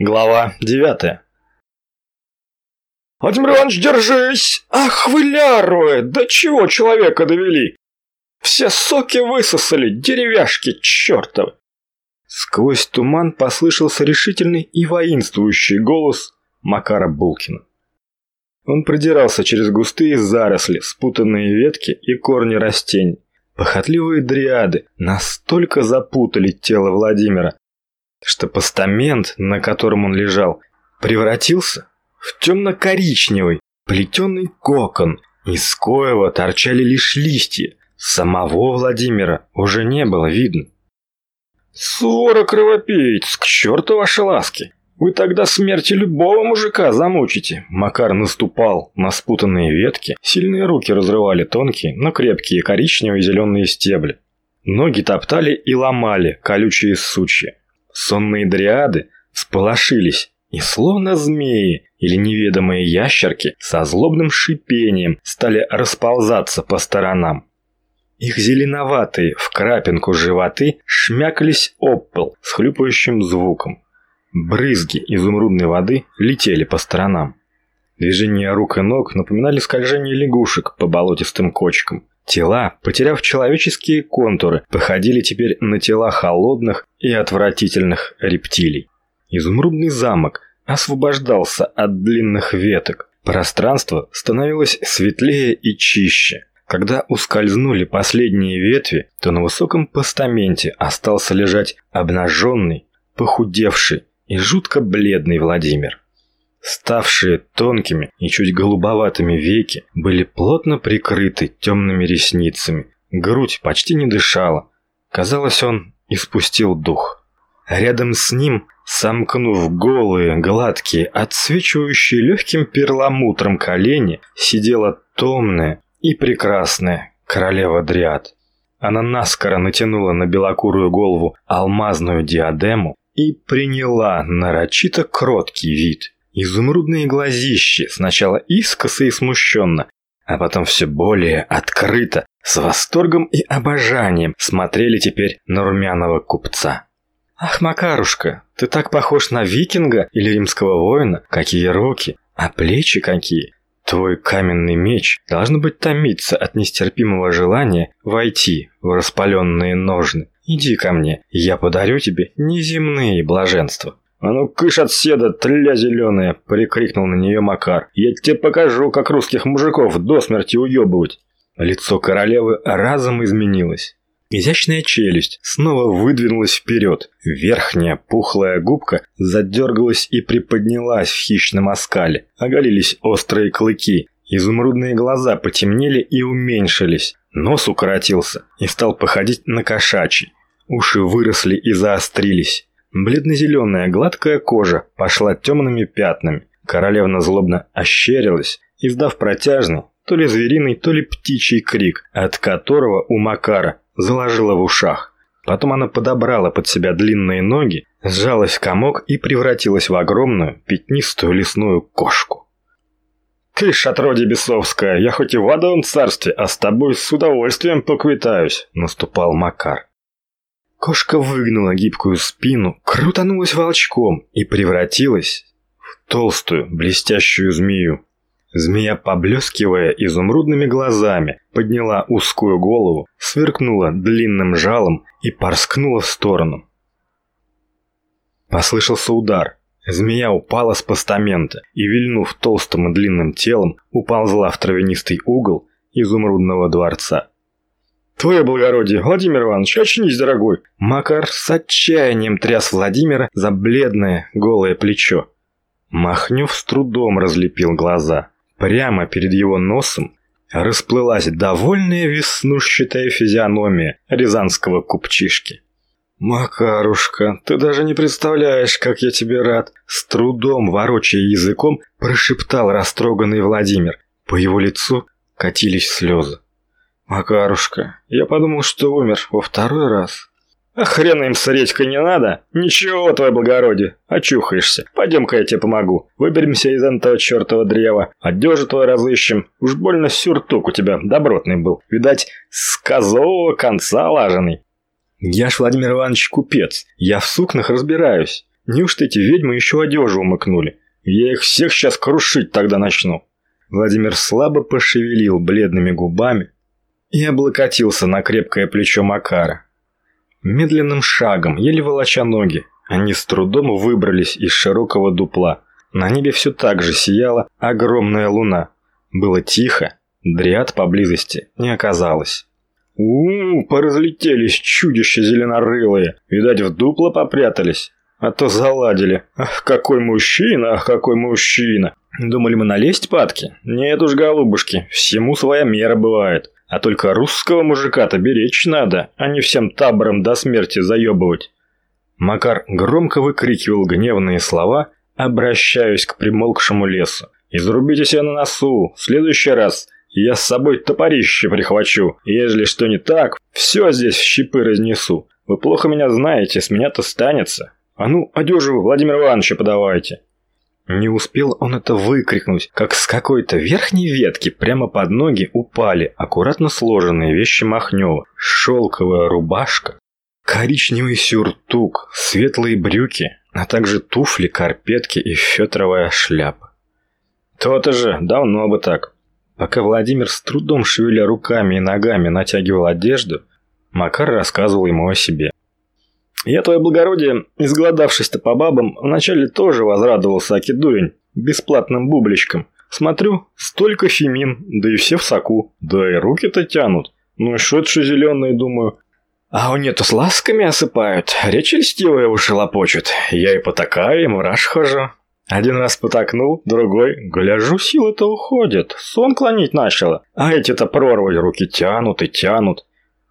Глава девятая. «Владимир Иванович, держись! Ах вы лярвы! До чего человека довели? Все соки высосали, деревяшки чертовы!» Сквозь туман послышался решительный и воинствующий голос Макара Булкина. Он продирался через густые заросли, спутанные ветки и корни растений. Похотливые дриады настолько запутали тело Владимира, что постамент, на котором он лежал, превратился в темно-коричневый плетеный кокон, из коего торчали лишь листья. Самого Владимира уже не было видно. «Свора кровопиец, к черту ваши ласки! Вы тогда смерти любого мужика замучите!» Макар наступал на спутанные ветки, сильные руки разрывали тонкие, но крепкие коричневые и зеленые стебли. Ноги топтали и ломали колючие сучья. Сонные дриады всполошились и словно змеи или неведомые ящерки со злобным шипением стали расползаться по сторонам. Их зеленоватые в крапинку животы шмякались об пол с хлюпающим звуком. Брызги изумрудной воды летели по сторонам. Движения рук и ног напоминали скольжение лягушек по болотистым кочкам. Тела, потеряв человеческие контуры, походили теперь на тела холодных и отвратительных рептилий. Изумрудный замок освобождался от длинных веток. Пространство становилось светлее и чище. Когда ускользнули последние ветви, то на высоком постаменте остался лежать обнаженный, похудевший и жутко бледный Владимир. Ставшие тонкими и чуть голубоватыми веки были плотно прикрыты темными ресницами. Грудь почти не дышала. Казалось, он испустил дух. Рядом с ним, сомкнув голые, гладкие, отсвечивающие легким перламутром колени, сидела томная и прекрасная королева Дриад. Она наскоро натянула на белокурую голову алмазную диадему и приняла нарочито кроткий вид – Изумрудные глазищи, сначала искоса и смущенно, а потом все более открыто, с восторгом и обожанием смотрели теперь на румяного купца. «Ах, Макарушка, ты так похож на викинга или римского воина, какие руки, а плечи какие!» Твой каменный меч должно быть томиться от нестерпимого желания войти в распаленные ножны. Иди ко мне, я подарю тебе неземные блаженства. «А ну кыш от седа, тля зеленая!» – прикрикнул на нее Макар. «Я тебе покажу, как русских мужиков до смерти уебывать!» Лицо королевы разом изменилось. Изящная челюсть снова выдвинулась вперед. Верхняя пухлая губка задергалась и приподнялась в хищном оскале. Оголились острые клыки. Изумрудные глаза потемнели и уменьшились. Нос укоротился и стал походить на кошачий. Уши выросли и заострились. Бледно-зеленая гладкая кожа пошла темными пятнами. Королевна злобно ощерилась, издав протяжный, то ли звериный, то ли птичий крик, от которого у Макара заложила в ушах. Потом она подобрала под себя длинные ноги, сжалась в комок и превратилась в огромную пятнистую лесную кошку. «Ты ж отродье бесовская, я хоть и в адовом царстве, а с тобой с удовольствием поквитаюсь», — наступал Макар. Кошка выгнула гибкую спину, крутанулась волчком и превратилась в толстую, блестящую змею. Змея, поблескивая изумрудными глазами, подняла узкую голову, сверкнула длинным жалом и порскнула в сторону. Послышался удар. Змея упала с постамента и, вильнув толстым и длинным телом, уползла в травянистый угол изумрудного дворца. «Твое благородие, Владимир Иванович, очнись, дорогой!» Макар с отчаянием тряс Владимира за бледное голое плечо. Махнев с трудом разлепил глаза. Прямо перед его носом расплылась довольная веснушчатая физиономия рязанского купчишки. «Макарушка, ты даже не представляешь, как я тебе рад!» С трудом, ворочая языком, прошептал растроганный Владимир. По его лицу катились слезы. «Макарушка, я подумал, что умер во второй раз». «А хрена им с редькой не надо? Ничего, твое благородие, очухаешься. Пойдем-ка я тебе помогу. Выберемся из этого чертова древа. Одежу твою разыщем. Уж больно сюртук у тебя добротный был. Видать, с козового конца лаженный». «Я ж, Владимир Иванович, купец. Я в сукнах разбираюсь. Неужто эти ведьмы еще одежу умыкнули? Я их всех сейчас крушить тогда начну. Владимир слабо пошевелил бледными губами и облокотился на крепкое плечо Макара. Медленным шагом, еле волоча ноги, они с трудом выбрались из широкого дупла. На небе все так же сияла огромная луна. Было тихо, дриад поблизости не оказалось. у, -у, поразлетелись чудища зеленорылые. Видать, в дупло попрятались. А то заладили. Ах, какой мужчина, ах, какой мужчина. Думали мы налезть падки? Нет уж, голубушки, всему своя мера бывает. А только русского мужика-то беречь надо, а не всем табором до смерти заебывать. Макар громко выкрикивал гневные слова, обращаясь к примолкшему лесу. «Изрубите себя на носу! В следующий раз я с собой топорище прихвачу. Ежели что не так, все здесь в щепы разнесу. Вы плохо меня знаете, с меня-то станется. А ну, одежу Владимир Ивановича подавайте!» Не успел он это выкрикнуть, как с какой-то верхней ветки прямо под ноги упали аккуратно сложенные вещи Махнева. Шелковая рубашка, коричневый сюртук, светлые брюки, а также туфли, карпетки и фетровая шляпа. То-то же, давно бы так. Пока Владимир с трудом шевеля руками и ногами натягивал одежду, Макар рассказывал ему о себе. Я, твое благородие, изголодавшись-то по бабам, вначале тоже возрадовался Акидурень бесплатным бубличком. Смотрю, столько фемин, да и все в соку, да и руки-то тянут. Ну и что это зеленые, думаю. А у нету с ласками осыпают, речь льстивая уши лопочут. Я и потакаю, и мураш хожу. Один раз потакнул, другой, гляжу, силы-то уходят, сон клонить начало. А эти-то прорвать руки тянут и тянут.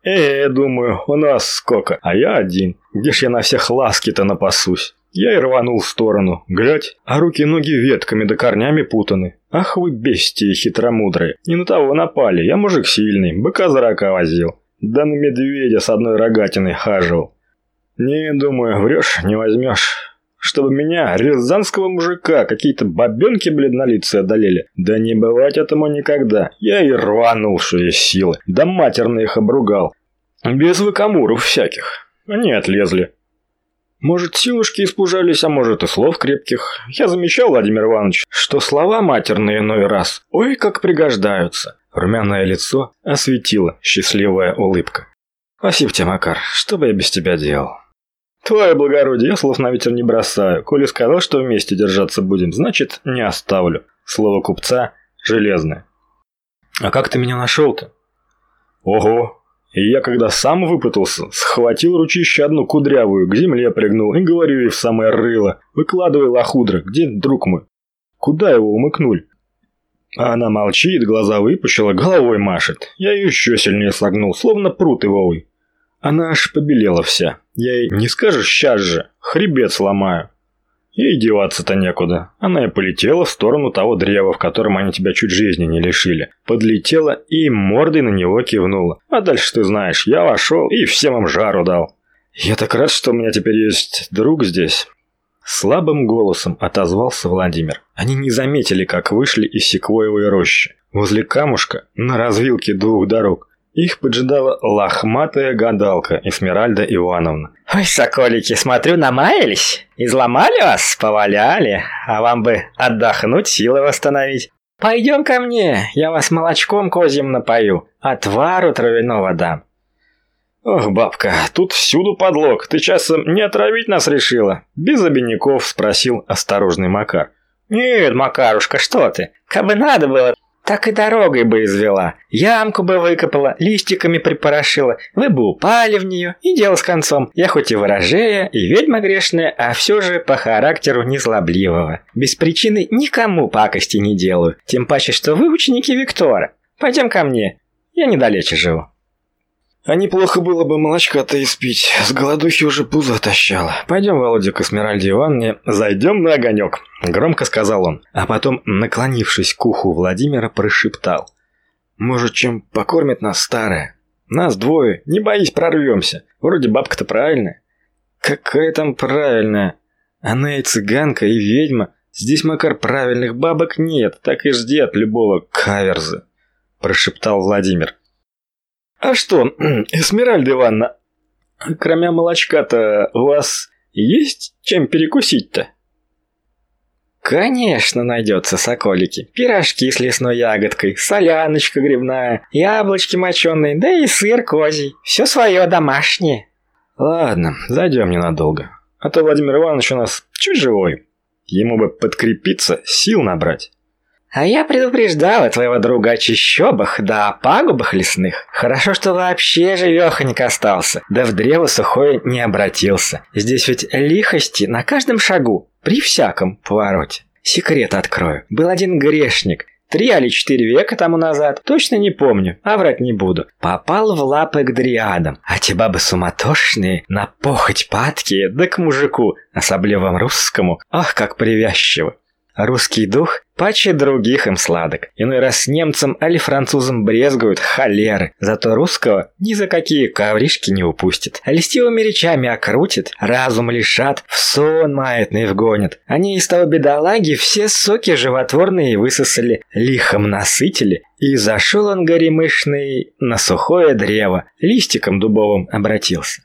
Э, думаю, у нас сколько, а я один. Где ж я на всех ласки-то напасусь? Я и рванул в сторону. Глядь, а руки-ноги ветками да корнями путаны. Ах вы бестии хитромудрые. Не на того напали, я мужик сильный, быка за рака возил. Да на медведя с одной рогатиной хаживал. Не, думаю, врешь, не возьмешь. Чтобы меня, рязанского мужика, какие-то бабенки бледнолицые одолели. Да не бывать этому никогда. Я и рванул, что есть силы. Да матерно их обругал. Без выкамуров всяких. Они отлезли. Может, силушки испужались, а может и слов крепких. Я замечал, Владимир Иванович, что слова матерные иной раз, ой, как пригождаются. Румяное лицо осветила счастливая улыбка. Спасибо тебе, Макар, что бы я без тебя делал? Твое благородие, я слов на ветер не бросаю. Коли сказал, что вместе держаться будем, значит, не оставлю. Слово купца железное. А как ты меня нашел-то? Ого, и я, когда сам выпутался, схватил ручище одну кудрявую, к земле пригнул и говорю ей в самое рыло. Выкладывай лохудра, где друг мой? Куда его умыкнули? А она молчит, глаза выпущила, головой машет. Я ее еще сильнее согнул, словно прут ивовый. Она аж побелела вся. Я ей, не скажешь, сейчас же, хребет сломаю. Ей деваться-то некуда. Она и полетела в сторону того древа, в котором они тебя чуть жизни не лишили. Подлетела и мордой на него кивнула. А дальше ты знаешь, я вошел и всем им жару дал. Я так рад, что у меня теперь есть друг здесь. Слабым голосом отозвался Владимир. Они не заметили, как вышли из секвоевой рощи. Возле камушка, на развилке двух дорог, их поджидала лохматая гадалка Эсмеральда Ивановна. «Ой, соколики, смотрю, намаялись. Изломали вас, поваляли, а вам бы отдохнуть, силы восстановить. Пойдем ко мне, я вас молочком козьим напою, отвару травяного дам». «Ох, бабка, тут всюду подлог. Ты часом не отравить нас решила?» Без обиняков спросил осторожный Макар. «Нет, Макарушка, что ты? Кабы надо было, так и дорогой бы извела. Ямку бы выкопала, листиками припорошила. Вы бы упали в нее, и дело с концом. Я хоть и ворожея, и ведьма грешная, а все же по характеру незлобливого. Без причины никому пакости не делаю. Тем паче, что вы ученики Виктора. Пойдем ко мне. Я недалече живу. А неплохо было бы молочка-то испить. С голодухи уже пузо отощало. Пойдем, Володя, к Эсмеральде Ивановне, зайдем на огонек. Громко сказал он, а потом, наклонившись к уху Владимира, прошептал. Может, чем покормит нас старая? Нас двое, не боись, прорвемся. Вроде бабка-то правильная. Какая там правильная? Она и цыганка, и ведьма. Здесь, Макар, правильных бабок нет, так и жди от любого каверза. Прошептал Владимир. «А что, Эсмеральда Ивановна, кроме молочка-то у вас Есть чем перекусить-то?» Конечно, найдется соколики. Пирожки с лесной ягодкой, соляночка грибная, яблочки моченые, да и сыр козий. Все свое домашнее. Ладно, зайдем ненадолго. А то Владимир Иванович у нас чуть живой. Ему бы подкрепиться, сил набрать. А я предупреждала твоего друга о чищобах, да о пагубах лесных. Хорошо, что вообще живехонько остался, да в древо сухое не обратился. Здесь ведь лихости на каждом шагу, при всяком повороте. Секрет открою. Был один грешник, Три или четыре века тому назад, точно не помню, а врать не буду. Попал в лапы к дриадам, а те бабы суматошные, на похоть падкие, да к мужику, особливом русскому, ах, как привязчиво. Русский дух паче других им сладок. Иной раз немцам или французам брезгуют холеры, зато русского ни за какие ковришки не упустит. А листивыми речами окрутит, разум лишат, в сон маятный вгонит. Они из того бедолаги все соки животворные высосали, лихом насытили, и зашел он горемышный на сухое древо, листиком дубовым обратился.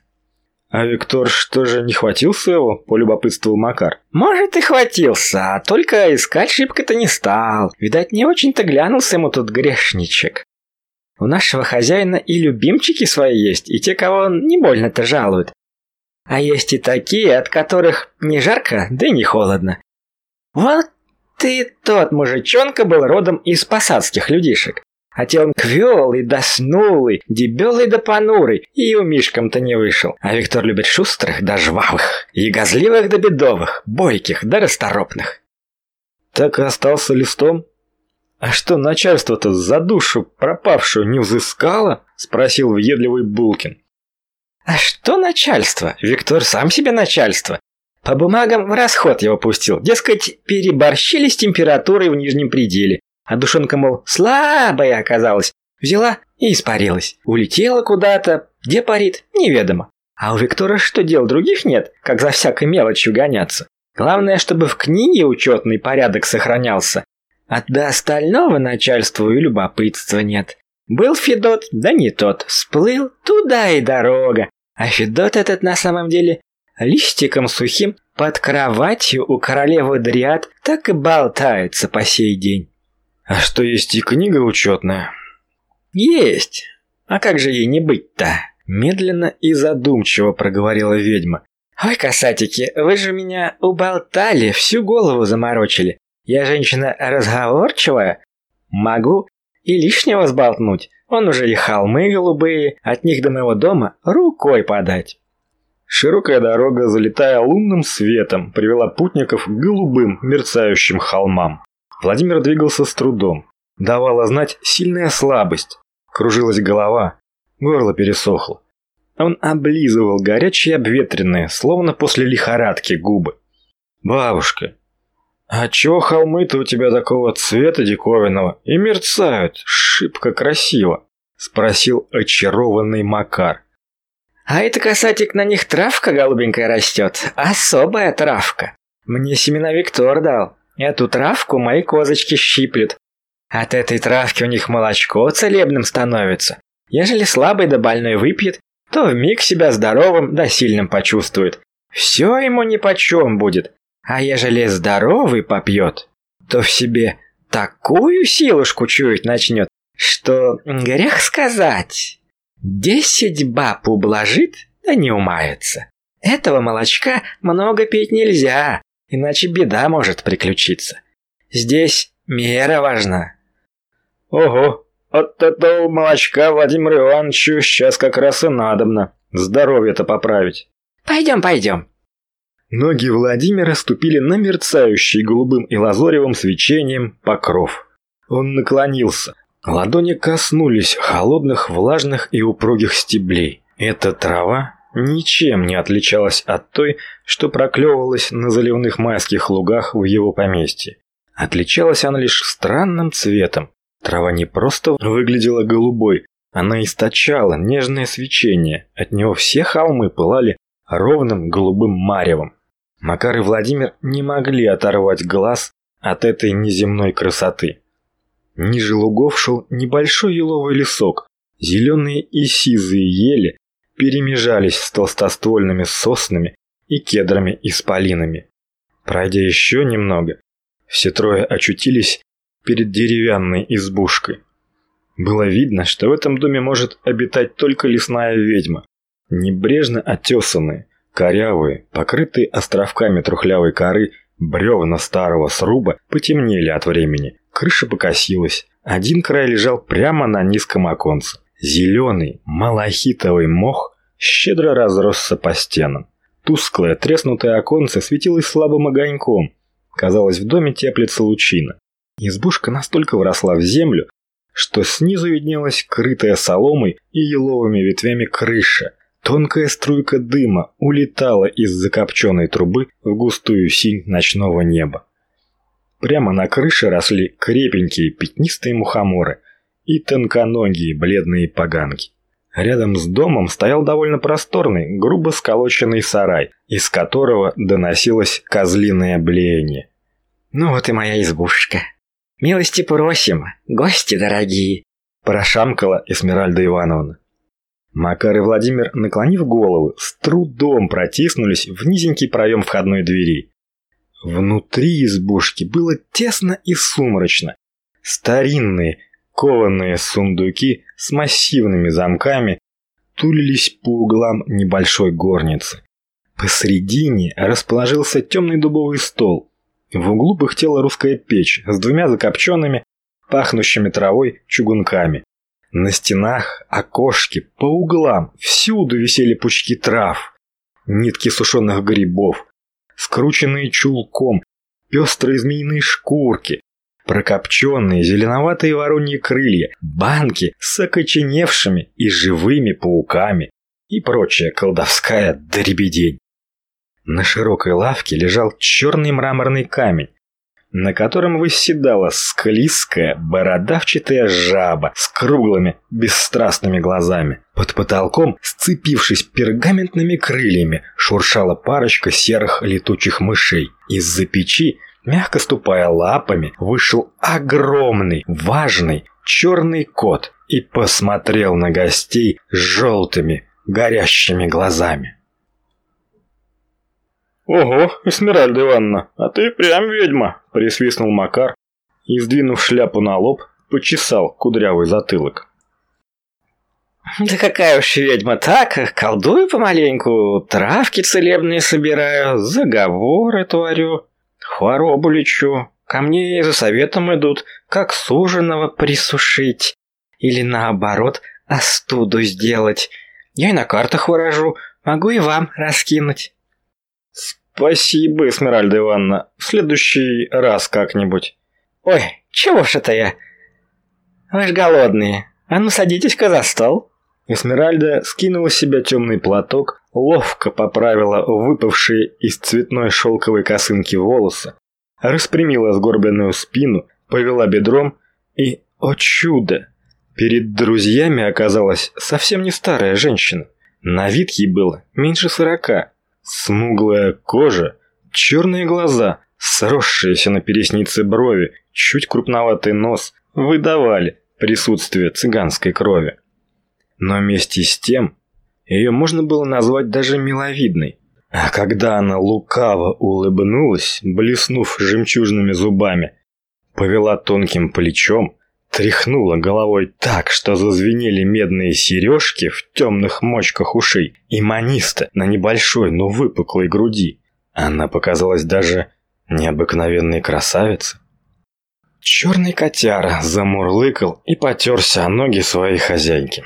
«А Виктор что же не хватился его?» – полюбопытствовал Макар. «Может, и хватился, а только искать шибко-то не стал. Видать, не очень-то глянулся ему тут грешничек. У нашего хозяина и любимчики свои есть, и те, кого он не больно-то жалует. А есть и такие, от которых не жарко, да и не холодно. Вот ты тот мужичонка был родом из посадских людишек. А телом квелый да снулый, дебелый да понурый, и у Мишкам-то не вышел. А Виктор любит шустрых да жвавых, и газливых да бедовых, бойких да расторопных. Так и остался листом? А что, начальство-то за душу пропавшую не взыскало? Спросил въедливый Булкин. А что начальство? Виктор сам себе начальство. По бумагам в расход его пустил. Дескать, переборщили с температурой в нижнем пределе. А душонка, мол, слабая оказалась. Взяла и испарилась. Улетела куда-то. Где парит, неведомо. А у Виктора что дел других нет, как за всякой мелочью гоняться. Главное, чтобы в книге учетный порядок сохранялся. А до остального начальству и любопытства нет. Был Федот, да не тот. Сплыл туда и дорога. А Федот этот на самом деле листиком сухим под кроватью у королевы Дриад так и болтается по сей день. А что есть и книга учетная? Есть. А как же ей не быть-то? Медленно и задумчиво проговорила ведьма. Ой, касатики, вы же меня уболтали, всю голову заморочили. Я женщина разговорчивая. Могу и лишнего сболтнуть. Он уже и холмы голубые, от них до моего дома рукой подать. Широкая дорога, залитая лунным светом, привела путников к голубым, мерцающим холмам. Владимир двигался с трудом. Давала знать сильная слабость. Кружилась голова, горло пересохло. Он облизывал горячие обветренные, словно после лихорадки, губы. «Бабушка, а чего холмы-то у тебя такого цвета диковинного и мерцают шибко красиво?» Спросил очарованный Макар. «А это, касатик, на них травка голубенькая растет. Особая травка. Мне семена Виктор дал. Эту травку мои козочки щиплют. От этой травки у них молочко целебным становится. Ежели слабый да больной выпьет, то вмиг себя здоровым да сильным почувствует. Все ему нипочем будет. А ежели здоровый попьет, то в себе такую силушку чуять начнет, что грех сказать. Десять баб ублажит, да не умается. Этого молочка много пить нельзя, иначе беда может приключиться. Здесь мера важна. Ого, от этого молочка Владимиру Ивановичу сейчас как раз и надобно. Здоровье-то поправить. Пойдем, пойдем. Ноги Владимира ступили на мерцающий голубым и лазоревым свечением покров. Он наклонился. Ладони коснулись холодных, влажных и упругих стеблей. Эта трава ничем не отличалась от той, что проклевывалась на заливных майских лугах в его поместье. Отличалась она лишь странным цветом. Трава не просто выглядела голубой, она источала нежное свечение, от него все холмы пылали ровным голубым маревом. Макар и Владимир не могли оторвать глаз от этой неземной красоты. Ниже лугов шел небольшой еловый лесок, зеленые и сизые ели перемежались с толстоствольными соснами, и кедрами-исполинами. Пройдя еще немного, все трое очутились перед деревянной избушкой. Было видно, что в этом доме может обитать только лесная ведьма. Небрежно отесанные, корявые, покрытые островками трухлявой коры, бревна старого сруба потемнели от времени. Крыша покосилась. Один край лежал прямо на низком оконце. Зеленый, малахитовый мох щедро разросся по стенам. Тусклое, треснутое оконце светилось слабым огоньком. Казалось, в доме теплится лучина. Избушка настолько вросла в землю, что снизу виднелась крытая соломой и еловыми ветвями крыша. Тонкая струйка дыма улетала из закопченной трубы в густую синь ночного неба. Прямо на крыше росли крепенькие пятнистые мухоморы и тонконогие бледные поганки. Рядом с домом стоял довольно просторный, грубо сколоченный сарай, из которого доносилось козлиное блеяние. «Ну вот и моя избушка. Милости просим, гости дорогие!» Прошамкала Эсмеральда Ивановна. Макар и Владимир, наклонив голову, с трудом протиснулись в низенький проем входной двери. Внутри избушки было тесно и сумрачно. Старинные, кованые сундуки с массивными замками тулились по углам небольшой горницы. Посредине расположился темный дубовый стол. В углу пыхтела русская печь с двумя закопченными, пахнущими травой чугунками. На стенах окошки, по углам, всюду висели пучки трав, нитки сушеных грибов, скрученные чулком, пестрые змеиные шкурки, прокопченные зеленоватые вороньи крылья, банки с окоченевшими и живыми пауками и прочая колдовская дребедень. На широкой лавке лежал черный мраморный камень, на котором восседала склизкая, бородавчатая жаба с круглыми, бесстрастными глазами. Под потолком, сцепившись пергаментными крыльями, шуршала парочка серых летучих мышей. Из-за печи, мягко ступая лапами, вышел огромный, важный, черный кот и посмотрел на гостей желтыми, горящими глазами. «Ого, Эсмеральда Ивановна, а ты прям ведьма!» – присвистнул Макар и, сдвинув шляпу на лоб, почесал кудрявый затылок. «Да какая уж ведьма так, колдую помаленьку, травки целебные собираю, заговоры творю, хворобу лечу, ко мне за советом идут, как суженого присушить или наоборот остуду сделать. Я и на картах выражу, могу и вам раскинуть». «Спасибо, Эсмеральда Ивановна. В следующий раз как-нибудь». «Ой, чего ж это я? Вы ж голодные. А ну садитесь-ка за стол». Эсмеральда скинула с себя темный платок, ловко поправила выпавшие из цветной шелковой косынки волосы, распрямила сгорбленную спину, повела бедром и, о чудо, перед друзьями оказалась совсем не старая женщина. На вид ей было меньше сорока, Смуглая кожа, черные глаза, сросшиеся на переснице брови, чуть крупноватый нос выдавали присутствие цыганской крови. Но вместе с тем ее можно было назвать даже миловидной. А когда она лукаво улыбнулась, блеснув жемчужными зубами, повела тонким плечом, Тряхнула головой так, что зазвенели медные сережки в темных мочках ушей и маниста на небольшой, но выпуклой груди. Она показалась даже необыкновенной красавицей. Черный котяра замурлыкал и потерся о ноги своей хозяйки.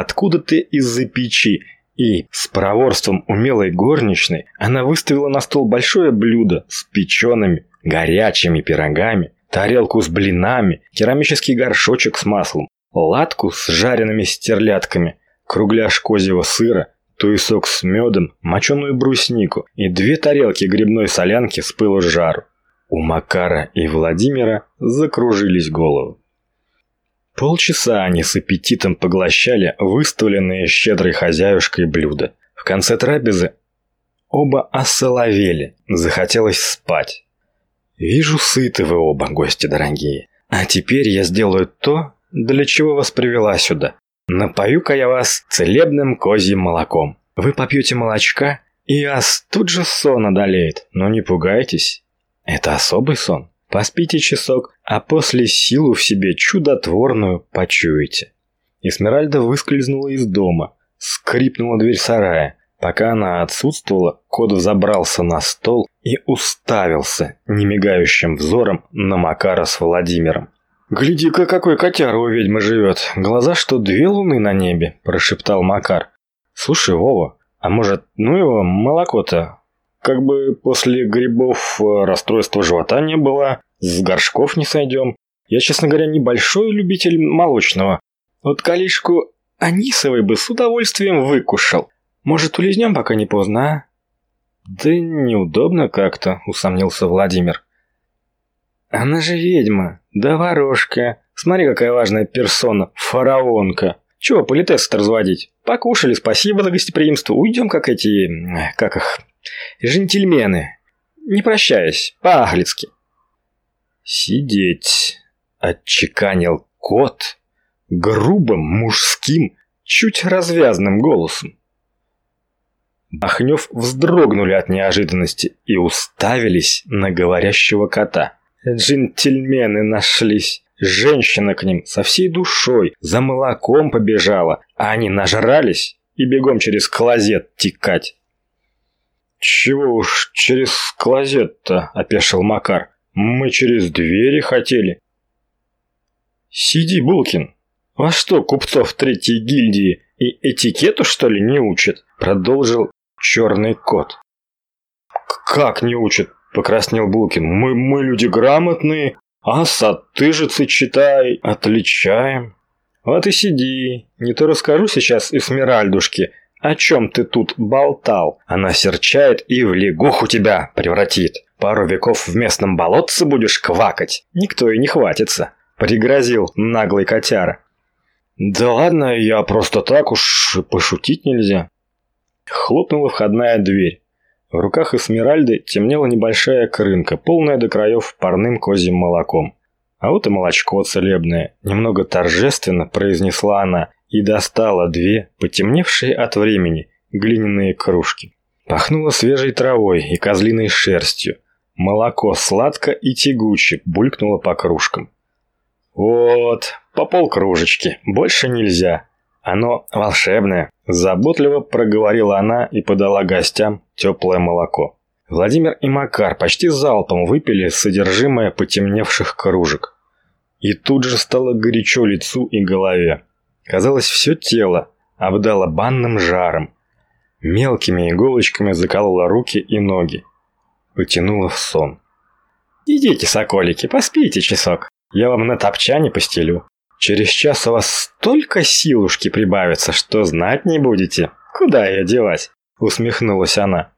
Откуда ты из-за печи и с проворством умелой горничной она выставила на стол большое блюдо с печеными горячими пирогами, тарелку с блинами, керамический горшочек с маслом, латку с жареными стерлятками, кругляш козьего сыра, туесок с медом, моченую бруснику и две тарелки грибной солянки с пылу жару. У Макара и Владимира закружились головы. Полчаса они с аппетитом поглощали выставленные щедрой хозяюшкой блюда. В конце трапезы оба осоловели, захотелось спать. Вижу, сыты вы оба, гости дорогие. А теперь я сделаю то, для чего вас привела сюда. Напою-ка я вас целебным козьим молоком. Вы попьете молочка и ас тут же сон одолеет. Но не пугайтесь, это особый сон. Поспите часок, а после силу в себе чудотворную почуете. Эсмеральда выскользнула из дома, скрипнула дверь сарая. Пока она отсутствовала, кот взобрался на стол и уставился немигающим взором на Макара с Владимиром. «Гляди-ка, какой котяра у ведьмы живет! Глаза, что две луны на небе!» – прошептал Макар. «Слушай, Вова, а может, ну его молоко-то? Как бы после грибов э, расстройства живота не было, с горшков не сойдем. Я, честно говоря, небольшой любитель молочного. Вот калишку анисовой бы с удовольствием выкушал. Может, улизнем, пока не поздно, а?» «Да неудобно как-то», — усомнился Владимир. «Она же ведьма, да ворожка. Смотри, какая важная персона, фараонка. Чего политесс-то разводить? Покушали, спасибо за гостеприимство. Уйдем, как эти... как их... джентльмены. Не прощаясь, по-аглицки». «Сидеть», — отчеканил кот грубым, мужским, чуть развязным голосом. Бахнев вздрогнули от неожиданности и уставились на говорящего кота. Джентльмены нашлись. Женщина к ним со всей душой за молоком побежала, а они нажрались и бегом через клозет текать. «Чего уж через клозет-то?» – опешил Макар. «Мы через двери хотели». «Сиди, Булкин. А что, купцов третьей гильдии и этикету, что ли, не учат?» – продолжил черный кот. «Как не учат?» – покраснел Булкин. «Мы, мы люди грамотные, а сатыжицы читай, отличаем». «Вот и сиди, не то расскажу сейчас Эсмеральдушке, о чем ты тут болтал. Она серчает и в лягуху тебя превратит. Пару веков в местном болотце будешь квакать, никто и не хватится», – пригрозил наглый котяра. «Да ладно, я просто так уж пошутить нельзя». Хлопнула входная дверь. В руках Эсмеральды темнела небольшая крынка, полная до краев парным козьим молоком. А вот и молочко целебное, немного торжественно произнесла она и достала две, потемневшие от времени, глиняные кружки. Пахнуло свежей травой и козлиной шерстью. Молоко сладко и тягуче булькнуло по кружкам. «Вот, по полкружечки, больше нельзя», «Оно волшебное», – заботливо проговорила она и подала гостям теплое молоко. Владимир и Макар почти залпом выпили содержимое потемневших кружек. И тут же стало горячо лицу и голове. Казалось, все тело обдало банным жаром. Мелкими иголочками заколола руки и ноги. Потянуло в сон. «Идите, соколики, поспите часок. Я вам на топчане постелю. Через час у вас столько силушки прибавится, что знать не будете, куда ее девать», — усмехнулась она.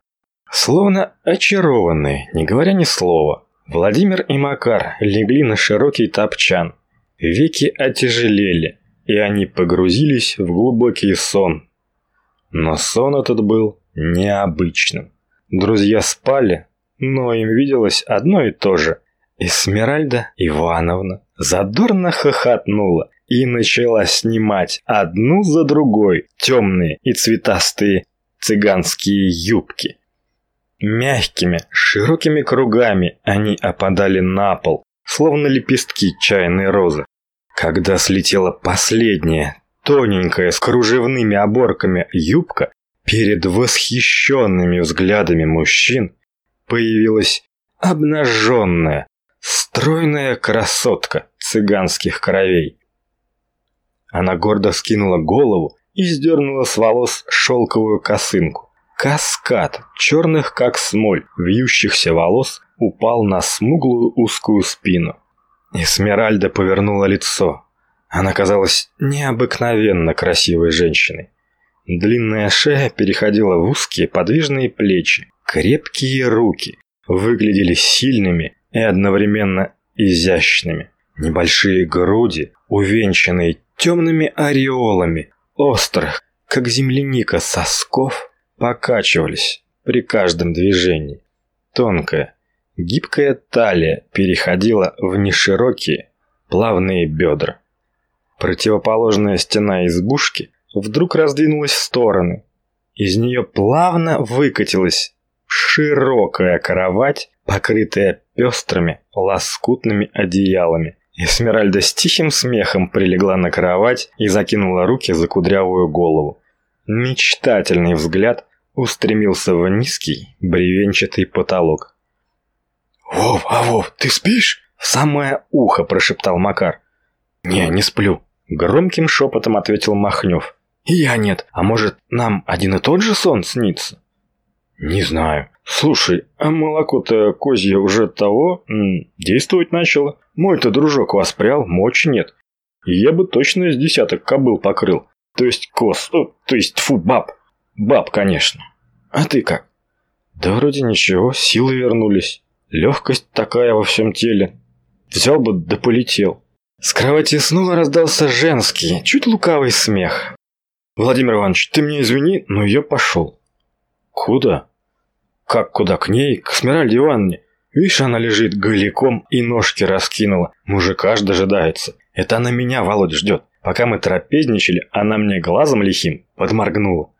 Словно очарованные, не говоря ни слова, Владимир и Макар легли на широкий топчан. Веки отяжелели, и они погрузились в глубокий сон. Но сон этот был необычным. Друзья спали, но им виделось одно и то же. Эсмеральда Ивановна задорно хохотнула и начала снимать одну за другой темные и цветастые цыганские юбки. Мягкими, широкими кругами они опадали на пол, словно лепестки чайной розы. Когда слетела последняя, тоненькая, с кружевными оборками юбка, перед восхищенными взглядами мужчин появилась обнаженная, Стройная красотка цыганских кровей. Она гордо скинула голову и сдернула с волос шелковую косынку. Каскад черных, как смоль, вьющихся волос упал на смуглую узкую спину. Эсмеральда повернула лицо. Она казалась необыкновенно красивой женщиной. Длинная шея переходила в узкие подвижные плечи. Крепкие руки выглядели сильными и одновременно изящными. Небольшие груди, увенчанные темными ореолами, острых, как земляника сосков, покачивались при каждом движении. Тонкая, гибкая талия переходила в неширокие, плавные бедра. Противоположная стена избушки вдруг раздвинулась в стороны, Из нее плавно выкатилась широкая кровать, покрытая пестрыми лоскутными одеялами. Эсмеральда с тихим смехом прилегла на кровать и закинула руки за кудрявую голову. Мечтательный взгляд устремился в низкий бревенчатый потолок. «Вов, а Вов, ты спишь?» В самое ухо прошептал Макар. «Не, не сплю», — громким шепотом ответил Махнев. «И я нет. А может, нам один и тот же сон снится?» «Не знаю. Слушай, а молоко-то козье уже того м -м, действовать начало. Мой-то дружок воспрял, мочи нет. Я бы точно из десяток кобыл покрыл. То есть коз, ну, то есть фу, баб. Баб, конечно. А ты как? Да вроде ничего, силы вернулись. Легкость такая во всем теле. Взял бы да полетел. С кровати снова раздался женский, чуть лукавый смех. «Владимир Иванович, ты мне извини, но я пошел». «Куда?» «Как куда? К ней? К Смиральде Ивановне. Видишь, она лежит голиком и ножки раскинула. Мужика ж дожидается. Это она меня, Володь, ждет. Пока мы трапезничали, она мне глазом лихим подморгнула.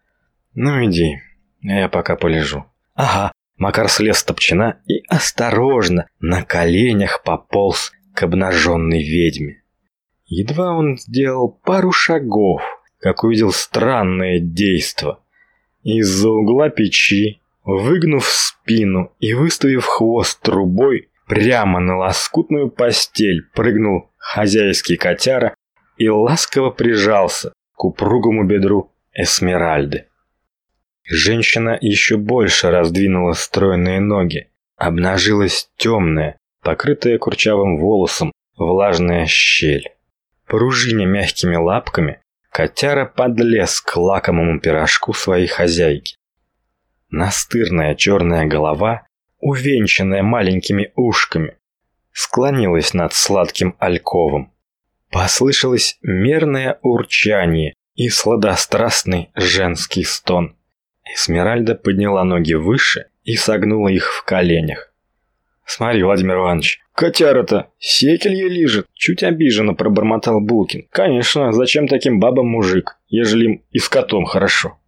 Ну иди, я пока полежу. Ага, Макар слез с топчина и осторожно на коленях пополз к обнаженной ведьме. Едва он сделал пару шагов, как увидел странное действо. Из-за угла печи Выгнув спину и выставив хвост трубой, прямо на лоскутную постель прыгнул хозяйский котяра и ласково прижался к упругому бедру Эсмеральды. Женщина еще больше раздвинула стройные ноги. Обнажилась темная, покрытая курчавым волосом, влажная щель. Пружиня мягкими лапками, котяра подлез к лакомому пирожку своей хозяйки. Настырная черная голова, увенчанная маленькими ушками, склонилась над сладким альковом. Послышалось мерное урчание и сладострастный женский стон. Эсмеральда подняла ноги выше и согнула их в коленях. «Смотри, Владимир Иванович, котяра-то секелье лежит!» Чуть обиженно пробормотал Булкин. «Конечно, зачем таким бабам мужик, ежели им и с котом хорошо?»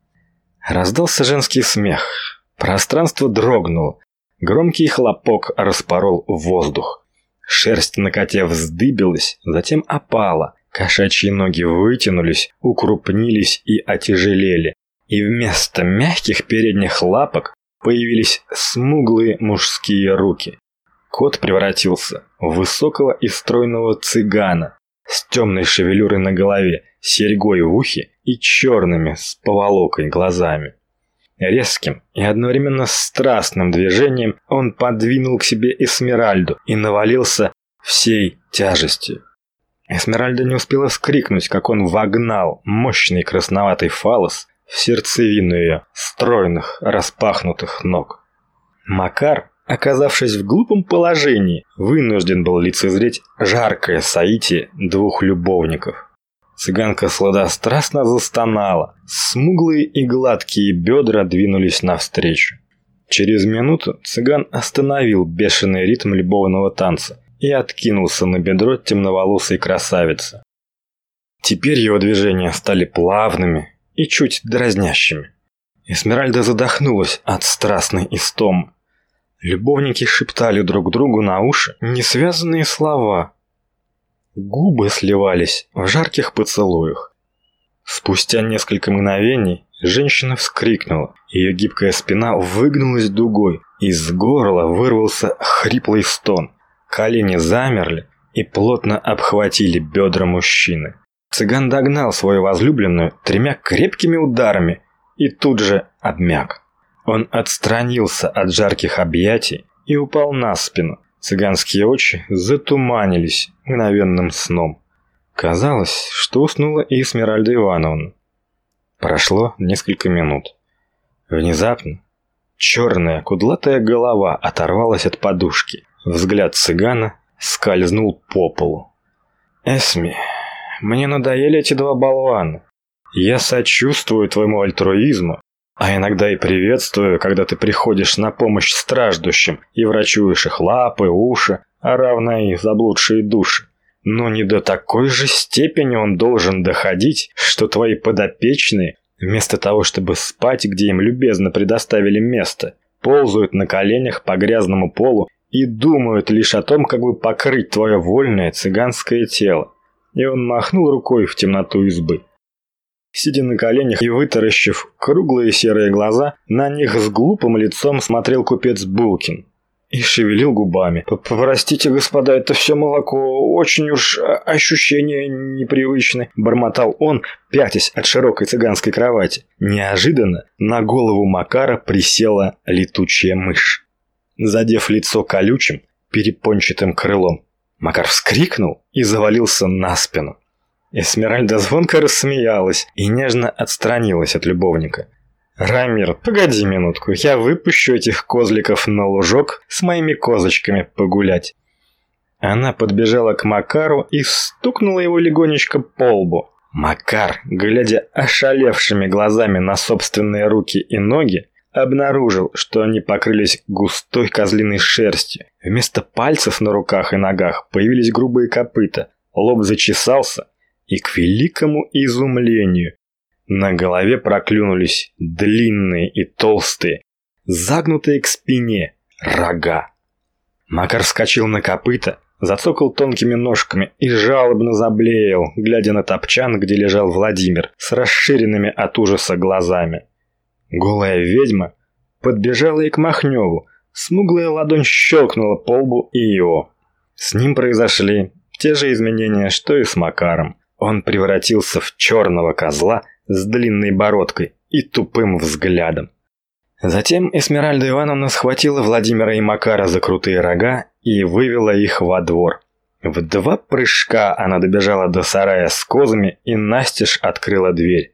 Раздался женский смех. Пространство дрогнуло. Громкий хлопок распорол воздух. Шерсть на коте вздыбилась, затем опала. Кошачьи ноги вытянулись, укрупнились и отяжелели. И вместо мягких передних лапок появились смуглые мужские руки. Кот превратился в высокого и стройного цыгана с темной шевелюрой на голове, серьгой в ухе и черными с поволокой глазами. Резким и одновременно страстным движением он подвинул к себе Эсмеральду и навалился всей тяжестью. Эсмеральда не успела вскрикнуть, как он вогнал мощный красноватый фалос в сердцевину ее стройных распахнутых ног. Макар, оказавшись в глупом положении, вынужден был лицезреть жаркое соитие двух любовников. Цыганка сладострастно застонала. Смуглые и гладкие бедра двинулись навстречу. Через минуту цыган остановил бешеный ритм любовного танца и откинулся на бедро темноволосой красавицы. Теперь его движения стали плавными и чуть дразнящими. Эсмеральда задохнулась от страстной истомы. Любовники шептали друг другу на уши несвязанные слова, Губы сливались в жарких поцелуях. Спустя несколько мгновений женщина вскрикнула. Ее гибкая спина выгнулась дугой. Из горла вырвался хриплый стон. Колени замерли и плотно обхватили бедра мужчины. Цыган догнал свою возлюбленную тремя крепкими ударами и тут же обмяк. Он отстранился от жарких объятий и упал на спину, Цыганские очи затуманились мгновенным сном. Казалось, что уснула и Эсмеральда Ивановна. Прошло несколько минут. Внезапно черная кудлатая голова оторвалась от подушки. Взгляд цыгана скользнул по полу. «Эсми, мне надоели эти два болвана. Я сочувствую твоему альтруизму, а иногда и приветствую, когда ты приходишь на помощь страждущим и врачуешь их лапы, уши, а равно и заблудшие души. Но не до такой же степени он должен доходить, что твои подопечные Вместо того, чтобы спать, где им любезно предоставили место, ползают на коленях по грязному полу и думают лишь о том, как бы покрыть твое вольное цыганское тело. И он махнул рукой в темноту избы. Сидя на коленях и вытаращив круглые серые глаза, на них с глупым лицом смотрел купец Булкин и шевелил губами. «Простите, господа, это все молоко, очень уж ощущения непривычны», – бормотал он, пятясь от широкой цыганской кровати. Неожиданно на голову Макара присела летучая мышь. Задев лицо колючим, перепончатым крылом, Макар вскрикнул и завалился на спину. Эсмеральда звонко рассмеялась и нежно отстранилась от любовника. «Рамир, погоди минутку, я выпущу этих козликов на лужок с моими козочками погулять». Она подбежала к Макару и стукнула его легонечко по лбу. Макар, глядя ошалевшими глазами на собственные руки и ноги, обнаружил, что они покрылись густой козлиной шерстью. Вместо пальцев на руках и ногах появились грубые копыта, лоб зачесался, и к великому изумлению на голове проклюнулись длинные и толстые, загнутые к спине рога. Макар вскочил на копыта, зацокал тонкими ножками и жалобно заблеял, глядя на топчан, где лежал Владимир, с расширенными от ужаса глазами. Голая ведьма подбежала и к Махневу, смуглая ладонь щелкнула по лбу и его. С ним произошли те же изменения, что и с Макаром. Он превратился в черного козла – с длинной бородкой и тупым взглядом. Затем Эсмеральда Ивановна схватила Владимира и Макара за крутые рога и вывела их во двор. В два прыжка она добежала до сарая с козами и настежь открыла дверь.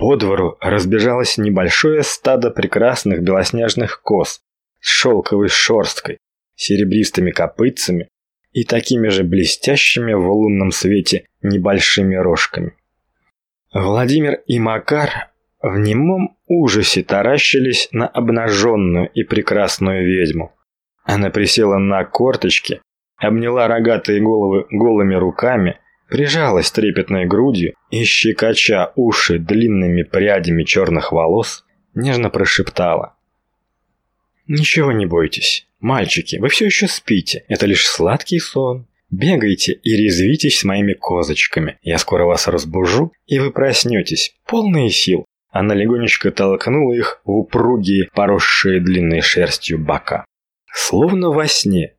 По двору разбежалось небольшое стадо прекрасных белоснежных коз с шелковой шерсткой, серебристыми копытцами и такими же блестящими в лунном свете небольшими рожками. Владимир и Макар в немом ужасе таращились на обнаженную и прекрасную ведьму. Она присела на корточки, обняла рогатые головы голыми руками, прижалась трепетной грудью и, щекоча уши длинными прядями черных волос, нежно прошептала. «Ничего не бойтесь, мальчики, вы все еще спите, это лишь сладкий сон. Бегайте и резвитесь с моими козочками. Я скоро вас разбужу, и вы проснетесь, полные сил. Она легонечко толкнула их в упругие, поросшие длинной шерстью бока. Словно во сне.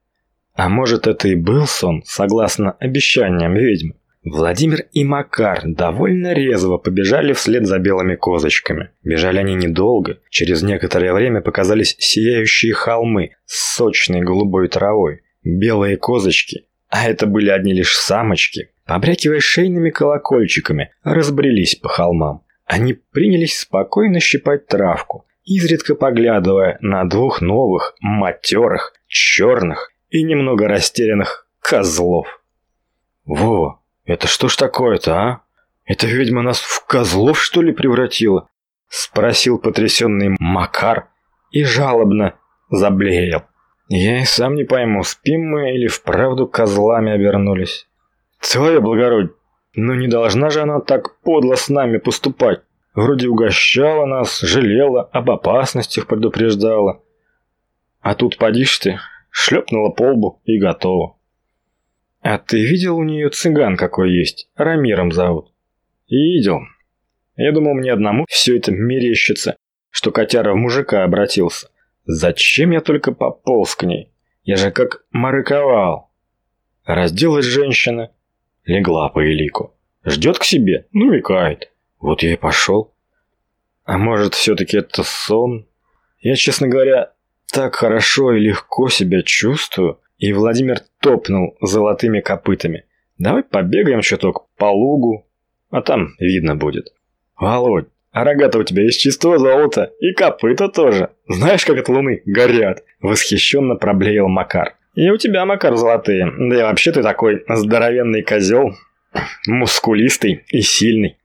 А может, это и был сон, согласно обещаниям ведьмы. Владимир и Макар довольно резво побежали вслед за белыми козочками. Бежали они недолго. Через некоторое время показались сияющие холмы с сочной голубой травой. Белые козочки а это были одни лишь самочки, побрякивая шейными колокольчиками, разбрелись по холмам. Они принялись спокойно щипать травку, изредка поглядывая на двух новых, матерых, черных и немного растерянных козлов. «Во, это что ж такое-то, а? Эта ведьма нас в козлов, что ли, превратила?» — спросил потрясенный Макар и жалобно заблеял. Я и сам не пойму, спим мы или вправду козлами обернулись. Твое благородие, ну не должна же она так подло с нами поступать. Вроде угощала нас, жалела, об опасностях предупреждала. А тут подишь ты, шлепнула по лбу и готово. А ты видел у нее цыган какой есть? Рамиром зовут. Видел. Я думал, мне одному все это мерещится, что котяра в мужика обратился. Зачем я только пополз к ней? Я же как марыковал. Разделась женщина, легла по элику. Ждет к себе, ну и кает. Вот я и пошел. А может, все-таки это сон? Я, честно говоря, так хорошо и легко себя чувствую. И Владимир топнул золотыми копытами. Давай побегаем чуток по лугу, а там видно будет. Володь, а рога-то у тебя из чистого золота, и копыта тоже. Знаешь, как от луны горят?» Восхищенно проблеял Макар. «И у тебя, Макар, золотые. Да и вообще ты такой здоровенный козел. Мускулистый и сильный».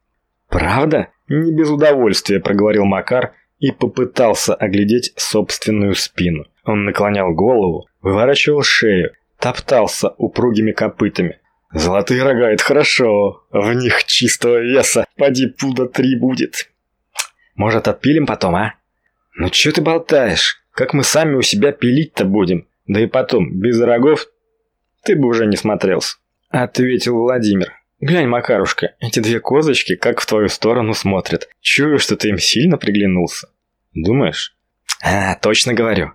«Правда?» Не без удовольствия проговорил Макар и попытался оглядеть собственную спину. Он наклонял голову, выворачивал шею, топтался упругими копытами. «Золотые рога — это хорошо. В них чистого веса поди пуда три будет. Может, отпилим потом, а? Ну чё ты болтаешь? Как мы сами у себя пилить-то будем? Да и потом, без рогов ты бы уже не смотрелся. Ответил Владимир. Глянь, Макарушка, эти две козочки как в твою сторону смотрят. Чую, что ты им сильно приглянулся. Думаешь? А, точно говорю.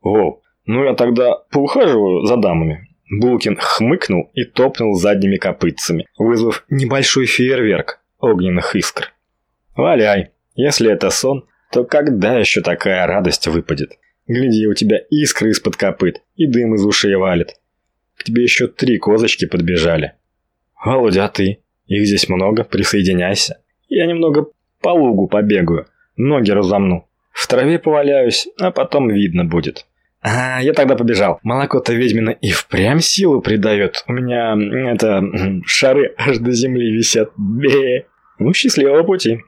О, ну я тогда поухаживаю за дамами. Булкин хмыкнул и топнул задними копытцами, вызвав небольшой фейерверк огненных искр. «Валяй, если это сон, то когда еще такая радость выпадет? Гляди, у тебя искры из-под копыт и дым из ушей валит. К тебе еще три козочки подбежали. Володя, а ты? Их здесь много, присоединяйся. Я немного по лугу побегаю, ноги разомну. В траве поваляюсь, а потом видно будет». А, я тогда побежал. Молоко-то ведьмина и впрямь силу придает. У меня, это, шары аж до земли висят. Бе. Ну, счастливого пути.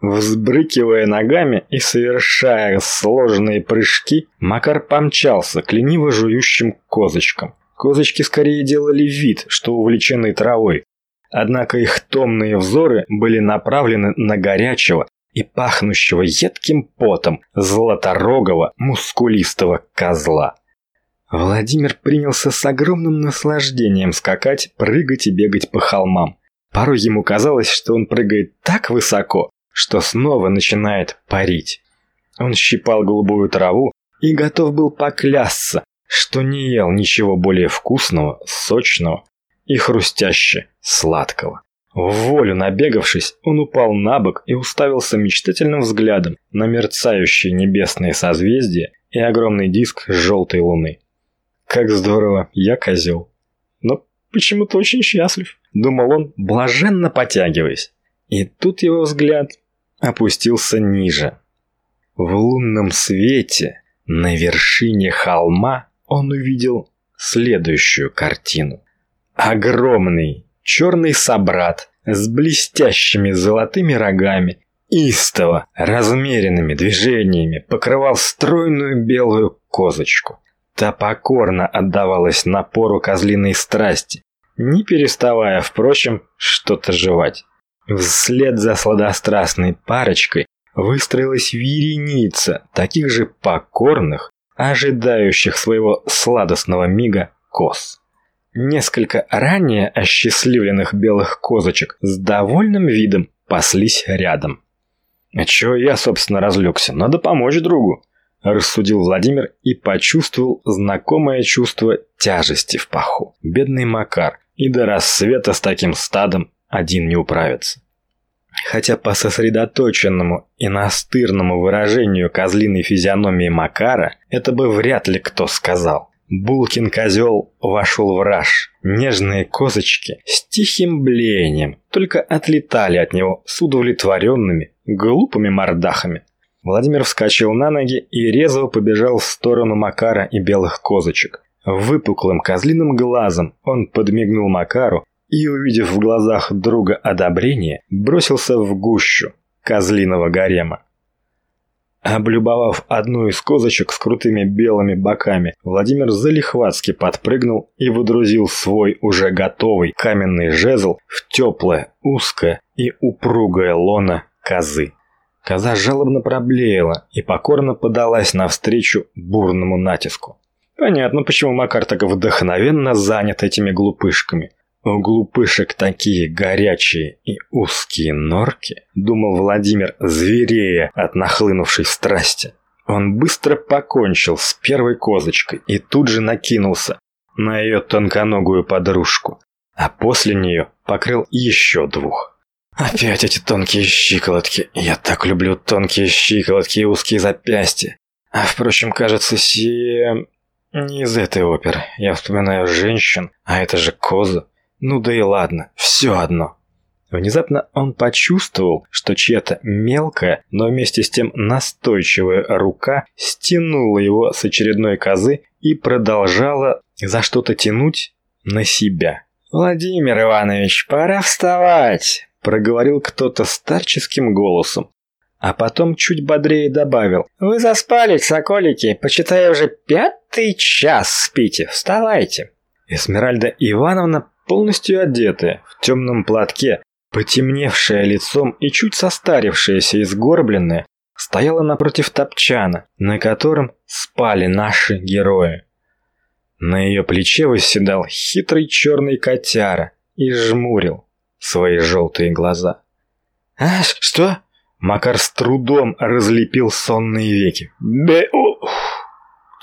Взбрыкивая ногами и совершая сложные прыжки, Макар помчался к лениво жующим козочкам. Козочки скорее делали вид, что увлечены травой. Однако их томные взоры были направлены на горячего, и пахнущего едким потом золоторогого мускулистого козла. Владимир принялся с огромным наслаждением скакать, прыгать и бегать по холмам. Порой ему казалось, что он прыгает так высоко, что снова начинает парить. Он щипал голубую траву и готов был поклясться, что не ел ничего более вкусного, сочного и хрустяще сладкого. В волю набегавшись, он упал на бок и уставился мечтательным взглядом на мерцающие небесные созвездия и огромный диск желтой луны. Как здорово, я козел. Но почему-то очень счастлив, думал он, блаженно потягиваясь. И тут его взгляд опустился ниже. В лунном свете на вершине холма он увидел следующую картину. Огромный черный собрат с блестящими золотыми рогами, истово, размеренными движениями покрывал стройную белую козочку. Та покорно отдавалась напору козлиной страсти, не переставая, впрочем, что-то жевать. Вслед за сладострастной парочкой выстроилась вереница таких же покорных, ожидающих своего сладостного мига коз. Несколько ранее осчастливленных белых козочек с довольным видом паслись рядом. «А чё я, собственно, разлегся? Надо помочь другу», – рассудил Владимир и почувствовал знакомое чувство тяжести в паху. Бедный Макар, и до рассвета с таким стадом один не управится. Хотя по сосредоточенному и настырному выражению козлиной физиономии Макара это бы вряд ли кто сказал. Булкин козел вошел в раж. Нежные козочки с тихим блеянием только отлетали от него с удовлетворенными, глупыми мордахами. Владимир вскочил на ноги и резво побежал в сторону Макара и белых козочек. Выпуклым козлиным глазом он подмигнул Макару и, увидев в глазах друга одобрение, бросился в гущу козлиного гарема. Облюбовав одну из козочек с крутыми белыми боками, Владимир залихватски подпрыгнул и выдрузил свой уже готовый каменный жезл в теплое, узкое и упругое лоно козы. Коза жалобно проблеяла и покорно подалась навстречу бурному натиску. Понятно, почему Макар так вдохновенно занят этими глупышками – у глупышек такие горячие и узкие норки, думал Владимир, зверея от нахлынувшей страсти. Он быстро покончил с первой козочкой и тут же накинулся на ее тонконогую подружку, а после нее покрыл еще двух. Опять эти тонкие щиколотки. Я так люблю тонкие щиколотки и узкие запястья. А впрочем, кажется, сие не из этой оперы. Я вспоминаю женщин, а это же коза. Ну да и ладно, все одно. Внезапно он почувствовал, что чья-то мелкая, но вместе с тем настойчивая рука стянула его с очередной козы и продолжала за что-то тянуть на себя. «Владимир Иванович, пора вставать!» – проговорил кто-то старческим голосом. А потом чуть бодрее добавил. «Вы заспали, соколики, почитай уже пятый час спите, вставайте!» Эсмеральда Ивановна полностью одетая, в темном платке, потемневшая лицом и чуть состарившаяся и сгорбленная, стояла напротив топчана, на котором спали наши герои. На ее плече восседал хитрый черный котяра и жмурил свои желтые глаза. «А, что?» Макар с трудом разлепил сонные веки. «Бе...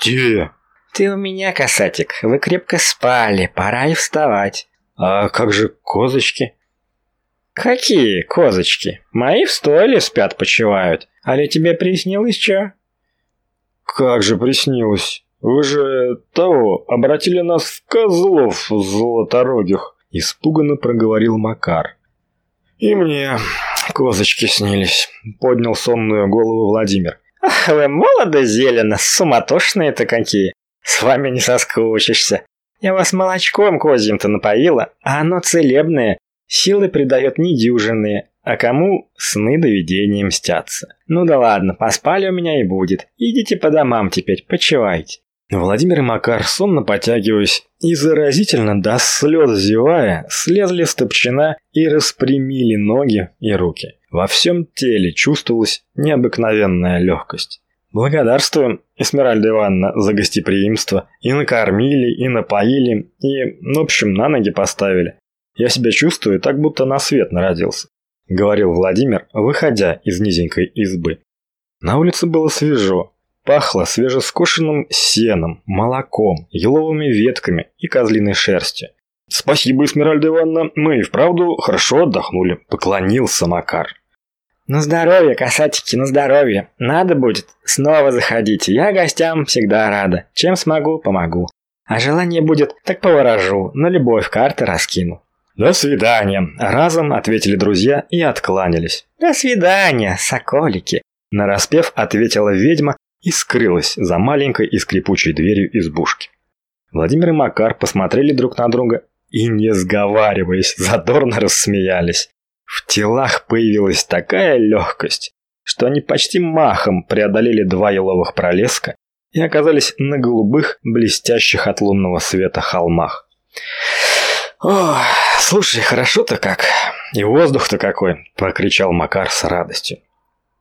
Где?» «Ты у меня, касатик, вы крепко спали, пора и вставать». «А как же козочки?» «Какие козочки? Мои в стойле спят, почивают. Али тебе приснилось чё?» «Как же приснилось? Вы же того, обратили нас в козлов золоторогих!» Испуганно проговорил Макар. «И мне козочки снились», — поднял сонную голову Владимир. «Ах, вы молодо зелено, суматошные-то какие! С вами не соскучишься. Я вас молочком козьим-то напоила, а оно целебное, силы придает недюжинные, а кому сны до видения мстятся. Ну да ладно, поспали у меня и будет. Идите по домам теперь, почивайте. Владимир и Макар, сонно потягиваясь и заразительно до слез зевая, слезли с топчина и распрямили ноги и руки. Во всем теле чувствовалась необыкновенная легкость. Благодарствуем, Эсмеральда Ивановна, за гостеприимство. И накормили, и напоили, и, в общем, на ноги поставили. Я себя чувствую так, будто на свет народился», — говорил Владимир, выходя из низенькой избы. На улице было свежо. Пахло свежескошенным сеном, молоком, еловыми ветками и козлиной шерстью. «Спасибо, Эсмеральда Ивановна, мы и вправду хорошо отдохнули», — поклонился Макар. «На здоровье, касатики, на здоровье. Надо будет, снова заходите. Я гостям всегда рада. Чем смогу, помогу. А желание будет, так поворожу, на любовь карты раскину». «До свидания!» – разом ответили друзья и откланялись. «До свидания, соколики!» – нараспев ответила ведьма и скрылась за маленькой и скрипучей дверью избушки. Владимир и Макар посмотрели друг на друга и, не сговариваясь, задорно рассмеялись. В телах появилась такая легкость, что они почти махом преодолели два еловых пролеска и оказались на голубых, блестящих от лунного света холмах. «Ох, слушай, хорошо-то как. И воздух-то какой!» – прокричал Макар с радостью.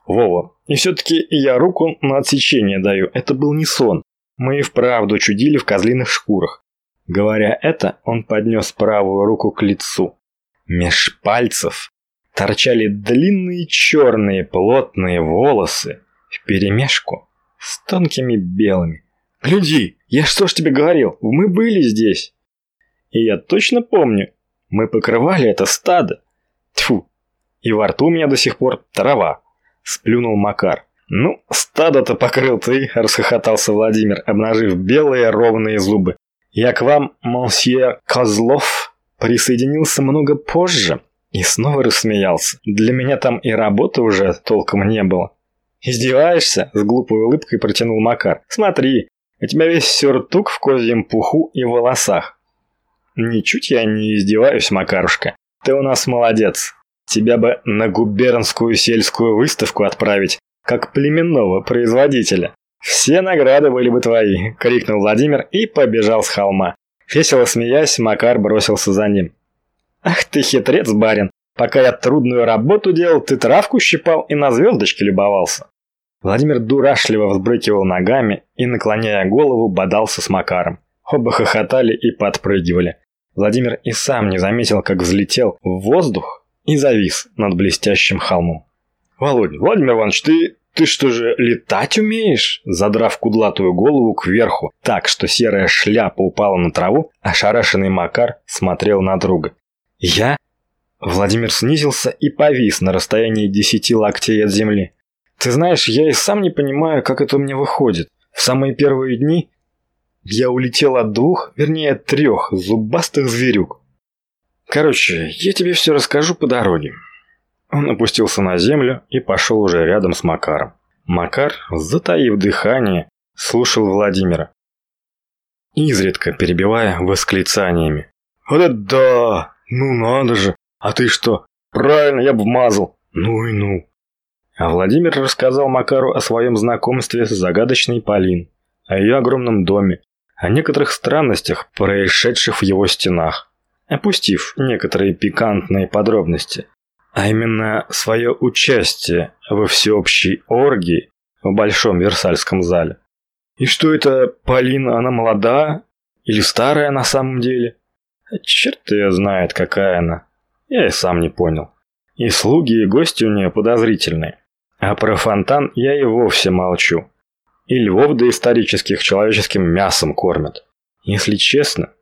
«Вова, и все-таки я руку на отсечение даю. Это был не сон. Мы и вправду чудили в козлиных шкурах». Говоря это, он поднес правую руку к лицу. Меж пальцев торчали длинные черные плотные волосы вперемешку с тонкими белыми. «Гляди, я что ж тебе говорил, мы были здесь!» И я точно помню, мы покрывали это стадо. Тьфу, и во рту у меня до сих пор трава. Сплюнул Макар. Ну, стадо-то покрыл ты, расхохотался Владимир, обнажив белые ровные зубы. Я к вам, монсье Козлов, присоединился много позже. И снова рассмеялся. Для меня там и работы уже толком не было. «Издеваешься?» – с глупой улыбкой протянул Макар. «Смотри, у тебя весь сюртук в козьем пуху и волосах. Ничуть я не издеваюсь, Макарушка. Ты у нас молодец. Тебя бы на губернскую сельскую выставку отправить, как племенного производителя. Все награды были бы твои, крикнул Владимир и побежал с холма. Весело смеясь, Макар бросился за ним. Ах ты хитрец, барин. Пока я трудную работу делал, ты травку щипал и на звездочке любовался. Владимир дурашливо взбрыкивал ногами и, наклоняя голову, бодался с Макаром. Оба хохотали и подпрыгивали. Владимир и сам не заметил, как взлетел в воздух и завис над блестящим холмом. «Володя, Владимир Иванович, ты, ты что же, летать умеешь?» Задрав кудлатую голову кверху так, что серая шляпа упала на траву, ошарашенный Макар смотрел на друга. «Я?» Владимир снизился и повис на расстоянии десяти локтей от земли. «Ты знаешь, я и сам не понимаю, как это у меня выходит. В самые первые дни я улетел от двух, вернее от трех зубастых зверюк. Короче, я тебе все расскажу по дороге. Он опустился на землю и пошел уже рядом с Макаром. Макар, затаив дыхание, слушал Владимира, изредка перебивая восклицаниями. «Вот это да! Ну надо же! А ты что? Правильно, я бы вмазал! Ну и ну!» А Владимир рассказал Макару о своем знакомстве с загадочной Полин, о ее огромном доме, о некоторых странностях, происшедших в его стенах, опустив некоторые пикантные подробности. а именно свое участие во всеобщей оргии в Большом Версальском зале. И что это Полина, она молода или старая на самом деле? Черт ее знает, какая она. Я и сам не понял. И слуги, и гости у нее подозрительные. А про фонтан я и вовсе молчу. И львов доисторических человеческим мясом кормят. Если честно,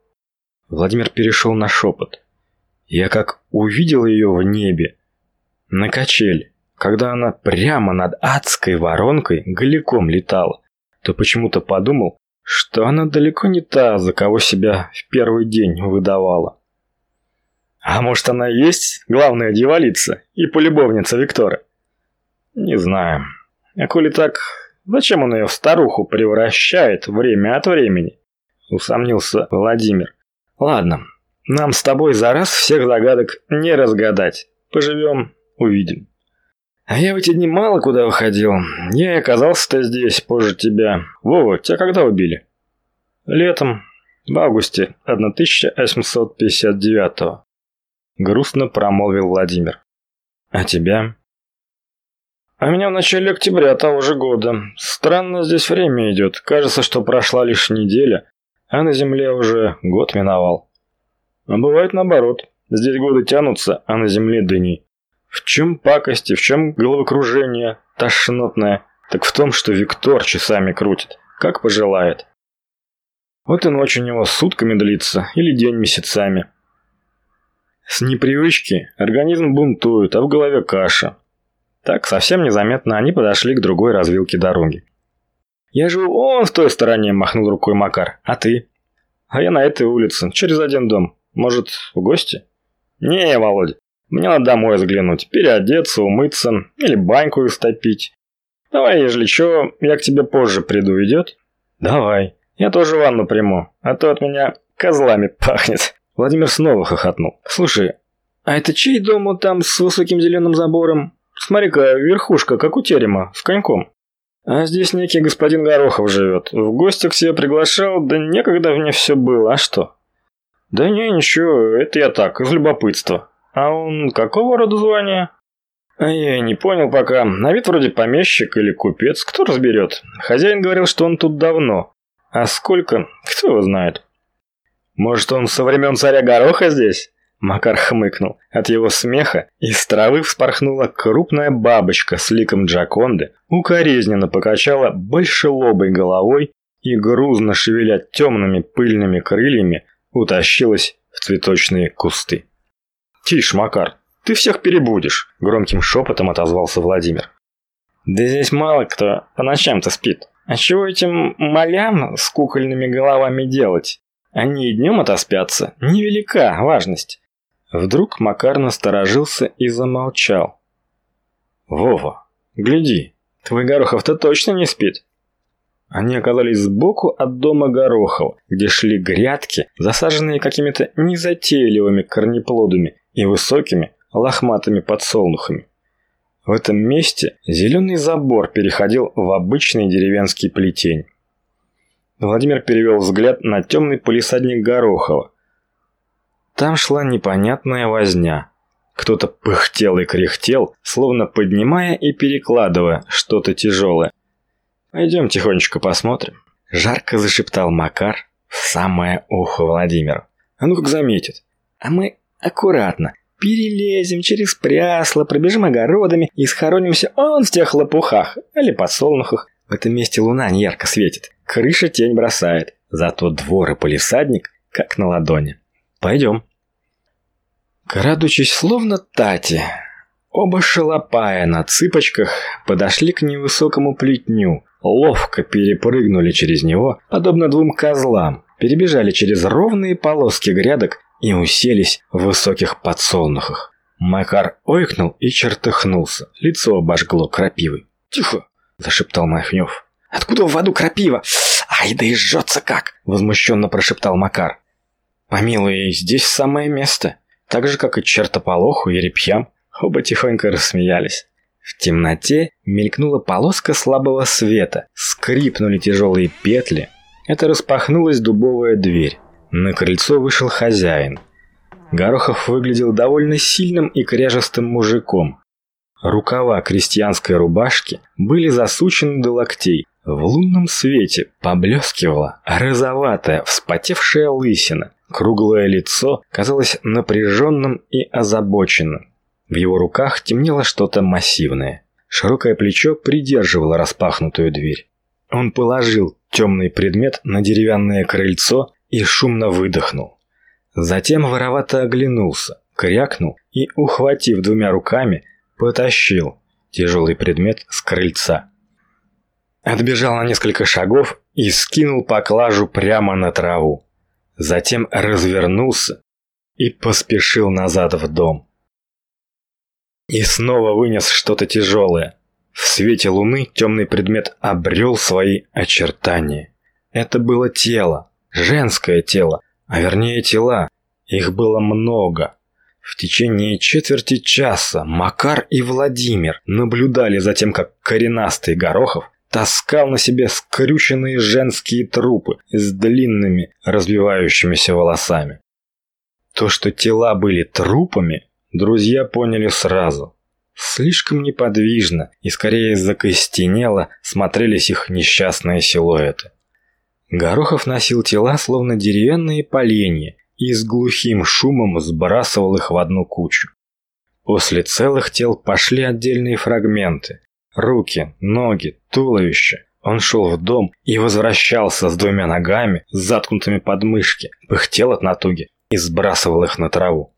Владимир перешел на шепот. Я как увидел ее в небе, на качель, когда она прямо над адской воронкой голиком летала, то почему-то подумал, что она далеко не та, за кого себя в первый день выдавала. А может, она и есть главная дьяволица и полюбовница Виктора? Не знаю. А коли так, зачем он ее в старуху превращает время от времени? Усомнился Владимир. Ладно, нам с тобой за раз всех загадок не разгадать. Поживем, увидим. А я в эти дни мало куда выходил. Я и оказался-то здесь позже тебя. Вова, тебя когда убили? Летом, в августе 1859-го. Грустно промолвил Владимир. А тебя? А меня в начале октября того же года. Странно здесь время идет. Кажется, что прошла лишь неделя, а на земле уже год миновал. А бывает наоборот. Здесь годы тянутся, а на земле дни. В чем пакости, в чем головокружение тошнотное? Так в том, что Виктор часами крутит, как пожелает. Вот и ночь у него сутками длится, или день месяцами. С непривычки организм бунтует, а в голове каша. Так, совсем незаметно они подошли к другой развилке дороги. «Я живу вон в той стороне», – махнул рукой Макар. «А ты?» «А я на этой улице, через один дом. Может, в гости?» «Не, Володя, мне надо домой взглянуть, переодеться, умыться или баньку истопить. Давай, ежели что, я к тебе позже приду, идет? Давай. Я тоже ванну приму, а то от меня козлами пахнет. Владимир снова хохотнул. Слушай, а это чей дом вот там с высоким зеленым забором? Смотри-ка, верхушка, как у терема, с коньком. А здесь некий господин Горохов живет. В гости к себе приглашал, да некогда мне все было, а что? Да не, ничего, это я так, из любопытства. А он какого рода звания? Я не понял пока. На вид вроде помещик или купец, кто разберет. Хозяин говорил, что он тут давно. А сколько, кто его знает. Может, он со времен царя Гороха здесь? Макар хмыкнул. От его смеха из травы вспорхнула крупная бабочка с ликом Джаконды, укоризненно покачала большелобой головой и, грузно шевеля темными пыльными крыльями, утащилась в цветочные кусты. «Тише, Макар, ты всех перебудешь», – громким шепотом отозвался Владимир. «Да здесь мало кто по ночам-то спит. А чего этим малям с кукольными головами делать? Они и днем отоспятся. Невелика важность». Вдруг Макар насторожился и замолчал. «Вова, гляди, твой Горохов-то точно не спит?» Они оказались сбоку от дома Горохова, где шли грядки, засаженные какими-то незатейливыми корнеплодами и высокими лохматыми подсолнухами. В этом месте зеленый забор переходил в обычный деревенский плетень. Владимир перевел взгляд на темный полисадник Горохова. Там шла непонятная возня. Кто-то пыхтел и кряхтел, словно поднимая и перекладывая что-то тяжелое. «Пойдем тихонечко посмотрим», – жарко зашептал Макар в самое ухо Владимиру. «А ну как заметит. А мы Аккуратно. Перелезем через прясло, пробежим огородами и схоронимся он в тех лопухах или подсолнухах. В этом месте луна не ярко светит. Крыша тень бросает. Зато двор и полисадник как на ладони. Пойдем. Крадучись словно тати, оба шалопая на цыпочках подошли к невысокому плетню, ловко перепрыгнули через него, подобно двум козлам, перебежали через ровные полоски грядок и уселись в высоких подсолнухах. Макар ойкнул и чертыхнулся. Лицо обожгло крапивой. «Тихо!» – зашептал Махнев. «Откуда в воду крапива? Ай, да и жжется как!» – возмущенно прошептал Макар. «Помилуй, здесь самое место. Так же, как и чертополоху и репьям». Оба тихонько рассмеялись. В темноте мелькнула полоска слабого света, скрипнули тяжелые петли. Это распахнулась дубовая дверь. На крыльцо вышел хозяин. Горохов выглядел довольно сильным и кряжестым мужиком. Рукава крестьянской рубашки были засучены до локтей. В лунном свете поблескивала розоватая, вспотевшая лысина. Круглое лицо казалось напряженным и озабоченным. В его руках темнело что-то массивное. Широкое плечо придерживало распахнутую дверь. Он положил темный предмет на деревянное крыльцо и шумно выдохнул. Затем воровато оглянулся, крякнул и, ухватив двумя руками, потащил тяжелый предмет с крыльца. Отбежал на несколько шагов и скинул поклажу прямо на траву. Затем развернулся и поспешил назад в дом. И снова вынес что-то тяжелое. В свете луны темный предмет обрел свои очертания. Это было тело, женское тело, а вернее тела. Их было много. В течение четверти часа Макар и Владимир наблюдали за тем, как коренастый Горохов таскал на себе скрюченные женские трупы с длинными развивающимися волосами. То, что тела были трупами, друзья поняли сразу. Слишком неподвижно и скорее закостенело смотрелись их несчастные силуэты. Горохов носил тела, словно деревянные поленья, и с глухим шумом сбрасывал их в одну кучу. После целых тел пошли отдельные фрагменты. Руки, ноги, туловище. Он шел в дом и возвращался с двумя ногами, заткнутыми под мышки, пыхтел от натуги и сбрасывал их на траву.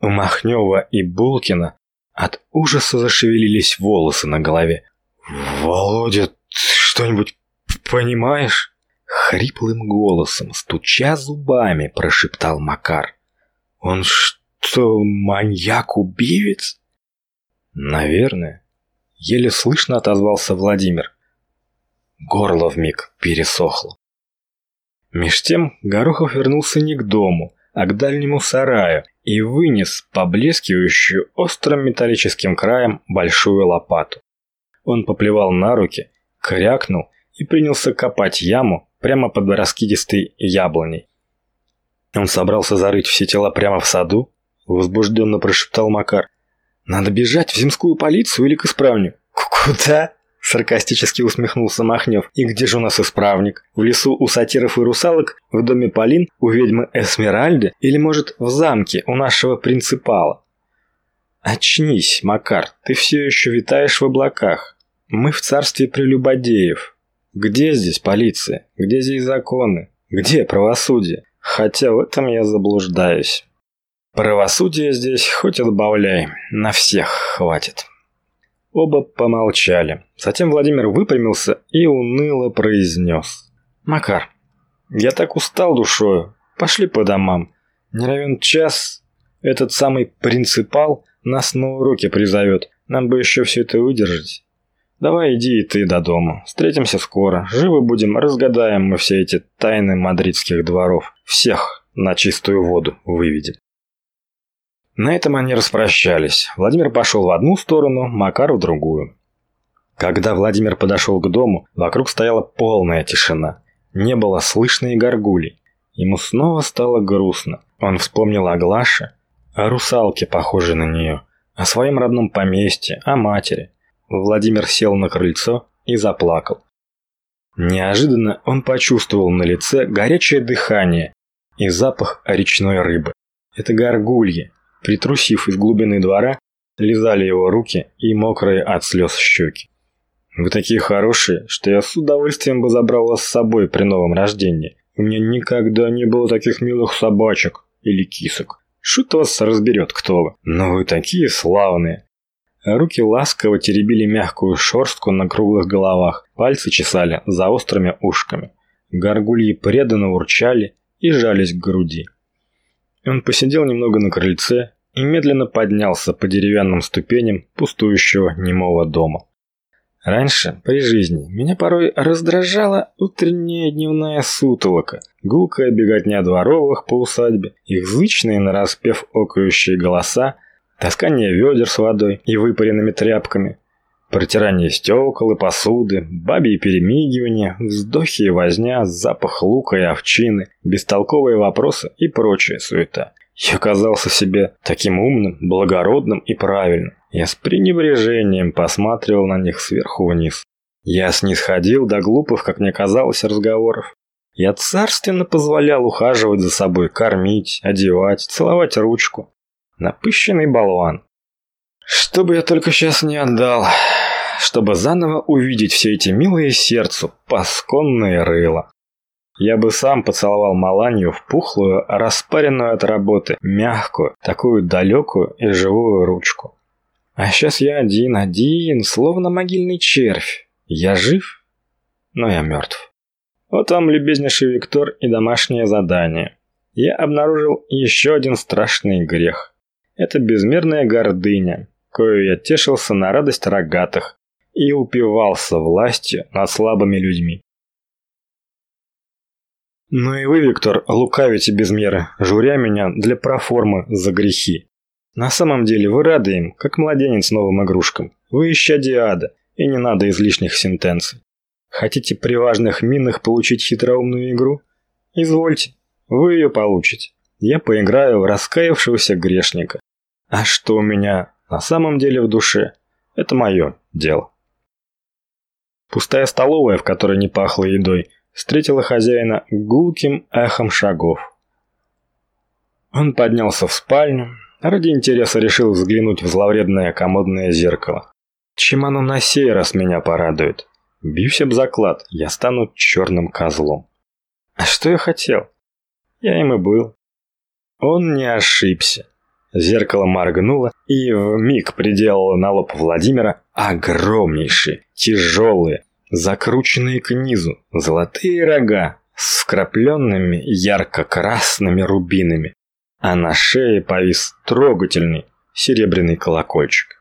У Махнева и Булкина от ужаса зашевелились волосы на голове. «Володя, ты что-нибудь понимаешь?» Хриплым голосом, стуча зубами, прошептал Макар. «Он что, маньяк-убивец?» «Наверное», — еле слышно отозвался Владимир. Горло вмиг пересохло. Меж тем Горохов вернулся не к дому, а к дальнему сараю и вынес поблескивающую острым металлическим краем большую лопату. Он поплевал на руки, крякнул и принялся копать яму прямо под раскидистой яблоней. Он собрался зарыть все тела прямо в саду, возбужденно прошептал Макар. «Надо бежать в земскую полицию или к исправнику». «Куда?» Саркастически усмехнулся Махнев. «И где же у нас исправник? В лесу у сатиров и русалок? В доме Полин? У ведьмы Эсмеральды? Или, может, в замке у нашего принципала?» «Очнись, Макар, ты все еще витаешь в облаках. Мы в царстве прелюбодеев. Где здесь полиция? Где здесь законы? Где правосудие? Хотя в этом я заблуждаюсь. Правосудие здесь хоть отбавляй, на всех хватит». Оба помолчали. Затем Владимир выпрямился и уныло произнес. «Макар, я так устал душою. Пошли по домам. Не равен час. Этот самый принципал нас на уроке призовет. Нам бы еще все это выдержать. Давай иди и ты до дома. Встретимся скоро. Живы будем, разгадаем мы все эти тайны мадридских дворов. Всех на чистую воду выведем». На этом они распрощались. Владимир пошел в одну сторону, Макар в другую. Когда Владимир подошел к дому, вокруг стояла полная тишина. Не было слышно и горгулей. Ему снова стало грустно. Он вспомнил о Глаше, о русалке, похожей на нее, о своем родном поместье, о матери. Владимир сел на крыльцо и заплакал. Неожиданно он почувствовал на лице горячее дыхание и запах речной рыбы. Это горгульи, притрусив из глубины двора, лизали его руки и мокрые от слез щеки. «Вы такие хорошие, что я с удовольствием бы забрал вас с собой при новом рождении. У меня никогда не было таких милых собачек или кисок. Шут вас разберет, кто вы. Но вы такие славные!» Руки ласково теребили мягкую шерстку на круглых головах, пальцы чесали за острыми ушками. Горгульи преданно урчали и жались к груди. Он посидел немного на крыльце и медленно поднялся по деревянным ступеням пустующего немого дома. Раньше, при жизни, меня порой раздражала утренняя дневная сутолока, гулкая беготня дворовых по усадьбе, их зычные нараспев окающие голоса, таскание ведер с водой и выпаренными тряпками, протирание стекол и посуды, бабьи перемигивания, вздохи и возня, запах лука и овчины, бестолковые вопросы и прочая суета. Я казался себе таким умным, благородным и правильным. Я с пренебрежением посматривал на них сверху вниз. Я снисходил до глупых, как мне казалось, разговоров. Я царственно позволял ухаживать за собой, кормить, одевать, целовать ручку. Напыщенный болван. Что бы я только сейчас не отдал, чтобы заново увидеть все эти милые сердцу, пасконные рыла. Я бы сам поцеловал Маланью в пухлую, распаренную от работы, мягкую, такую далекую и живую ручку. А сейчас я один, один, словно могильный червь. Я жив, но я мертв. Вот вам, любезнейший Виктор, и домашнее задание. Я обнаружил еще один страшный грех. Это безмерная гордыня, кою я тешился на радость рогатых и упивался властью над слабыми людьми. Ну и вы, Виктор, лукавите без меры, журя меня для проформы за грехи. На самом деле вы рады им, как младенец новым игрушкам. Вы ища диада, и не надо излишних сентенций. Хотите при важных минах получить хитроумную игру? Извольте, вы ее получите. Я поиграю в раскаявшегося грешника. А что у меня на самом деле в душе, это мое дело. Пустая столовая, в которой не пахло едой, встретила хозяина гулким эхом шагов. Он поднялся в спальню, ради интереса решил взглянуть в зловредное комодное зеркало. Чем оно на сей раз меня порадует? Бьюсь об заклад, я стану черным козлом. А что я хотел? Я им и был. Он не ошибся. Зеркало моргнуло и в миг приделало на лоб Владимира огромнейшие, тяжелые, закрученные к низу, золотые рога с вкрапленными ярко-красными рубинами, а на шее повис трогательный серебряный колокольчик.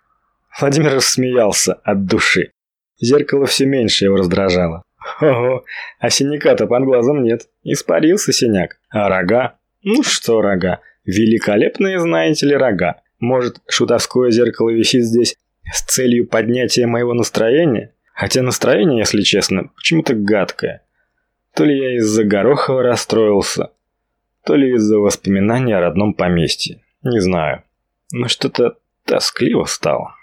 Владимир рассмеялся от души. Зеркало все меньше его раздражало. Ого, а синяка-то под глазом нет. Испарился синяк. А рога? Ну что рога? Великолепные, знаете ли, рога. Может, шутовское зеркало висит здесь с целью поднятия моего настроения? Хотя настроение, если честно, почему-то гадкое. То ли я из-за Горохова расстроился, то ли из-за воспоминаний о родном поместье. Не знаю. Но что-то тоскливо стало.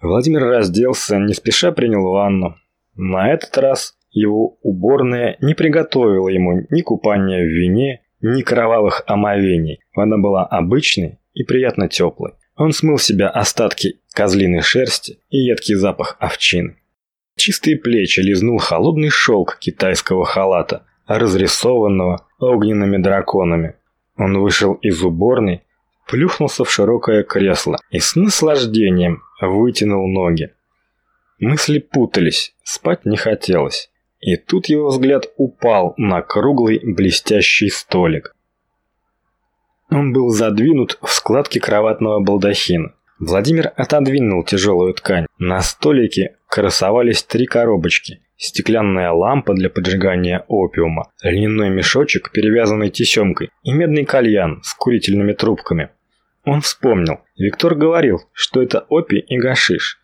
Владимир разделся, не спеша принял ванну. На этот раз его уборная не приготовила ему ни купания в вине, ни кровавых омовений. Вода была обычной и приятно теплой. Он смыл себя остатки козлиной шерсти и едкий запах овчины. Чистые плечи лизнул холодный шелк китайского халата, разрисованного огненными драконами. Он вышел из уборной, плюхнулся в широкое кресло и с наслаждением вытянул ноги. Мысли путались, спать не хотелось. И тут его взгляд упал на круглый блестящий столик. Он был задвинут в складки кроватного балдахина. Владимир отодвинул тяжелую ткань. На столике красовались три коробочки. Стеклянная лампа для поджигания опиума, льняной мешочек, перевязанный тесемкой, и медный кальян с курительными трубками. Он вспомнил. Виктор говорил, что это опий и гашиш.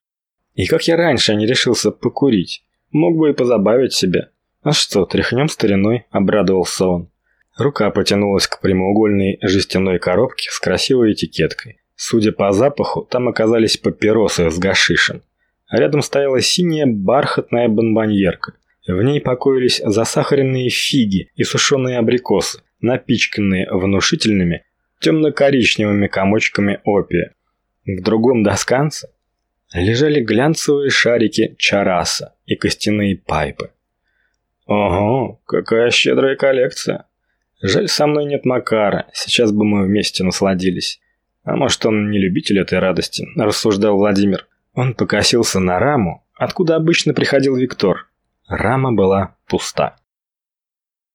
И как я раньше не решился покурить. Мог бы и позабавить себя. А что, тряхнем стариной, обрадовался он. Рука потянулась к прямоугольной жестяной коробке с красивой этикеткой. Судя по запаху, там оказались папиросы с гашишем. А рядом стояла синяя бархатная бомбоньерка. В ней покоились засахаренные фиги и сушеные абрикосы, напичканные внушительными темно-коричневыми комочками опия. В другом досканце лежали глянцевые шарики чараса и костяные пайпы. Ого, какая щедрая коллекция. Жаль, со мной нет Макара, сейчас бы мы вместе насладились. А может, он не любитель этой радости, рассуждал Владимир. Он покосился на раму, откуда обычно приходил Виктор. Рама была пуста.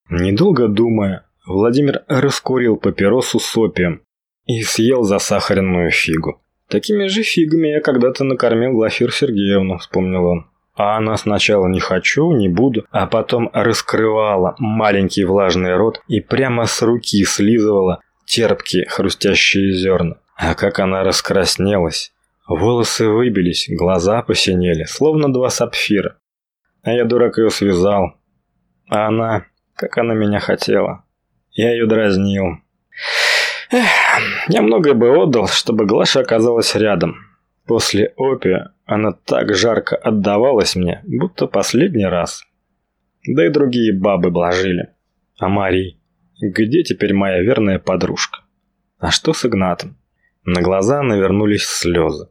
Недолго думая, Владимир раскурил папиросу с опием и съел засахаренную фигу. Такими же фигами я когда-то накормил Глафир Сергеевну, вспомнил он. А она сначала не хочу, не буду, а потом раскрывала маленький влажный рот и прямо с руки слизывала терпкие хрустящие зерна. А как она раскраснелась. Волосы выбились, глаза посинели, словно два сапфира. А я, дурак, ее связал. А она, как она меня хотела. Я ее дразнил. Эх, я многое бы отдал, чтобы Глаша оказалась рядом. После опия она так жарко отдавалась мне, будто последний раз. Да и другие бабы блажили. А Мари, где теперь моя верная подружка? А что с Игнатом? На глаза навернулись слезы.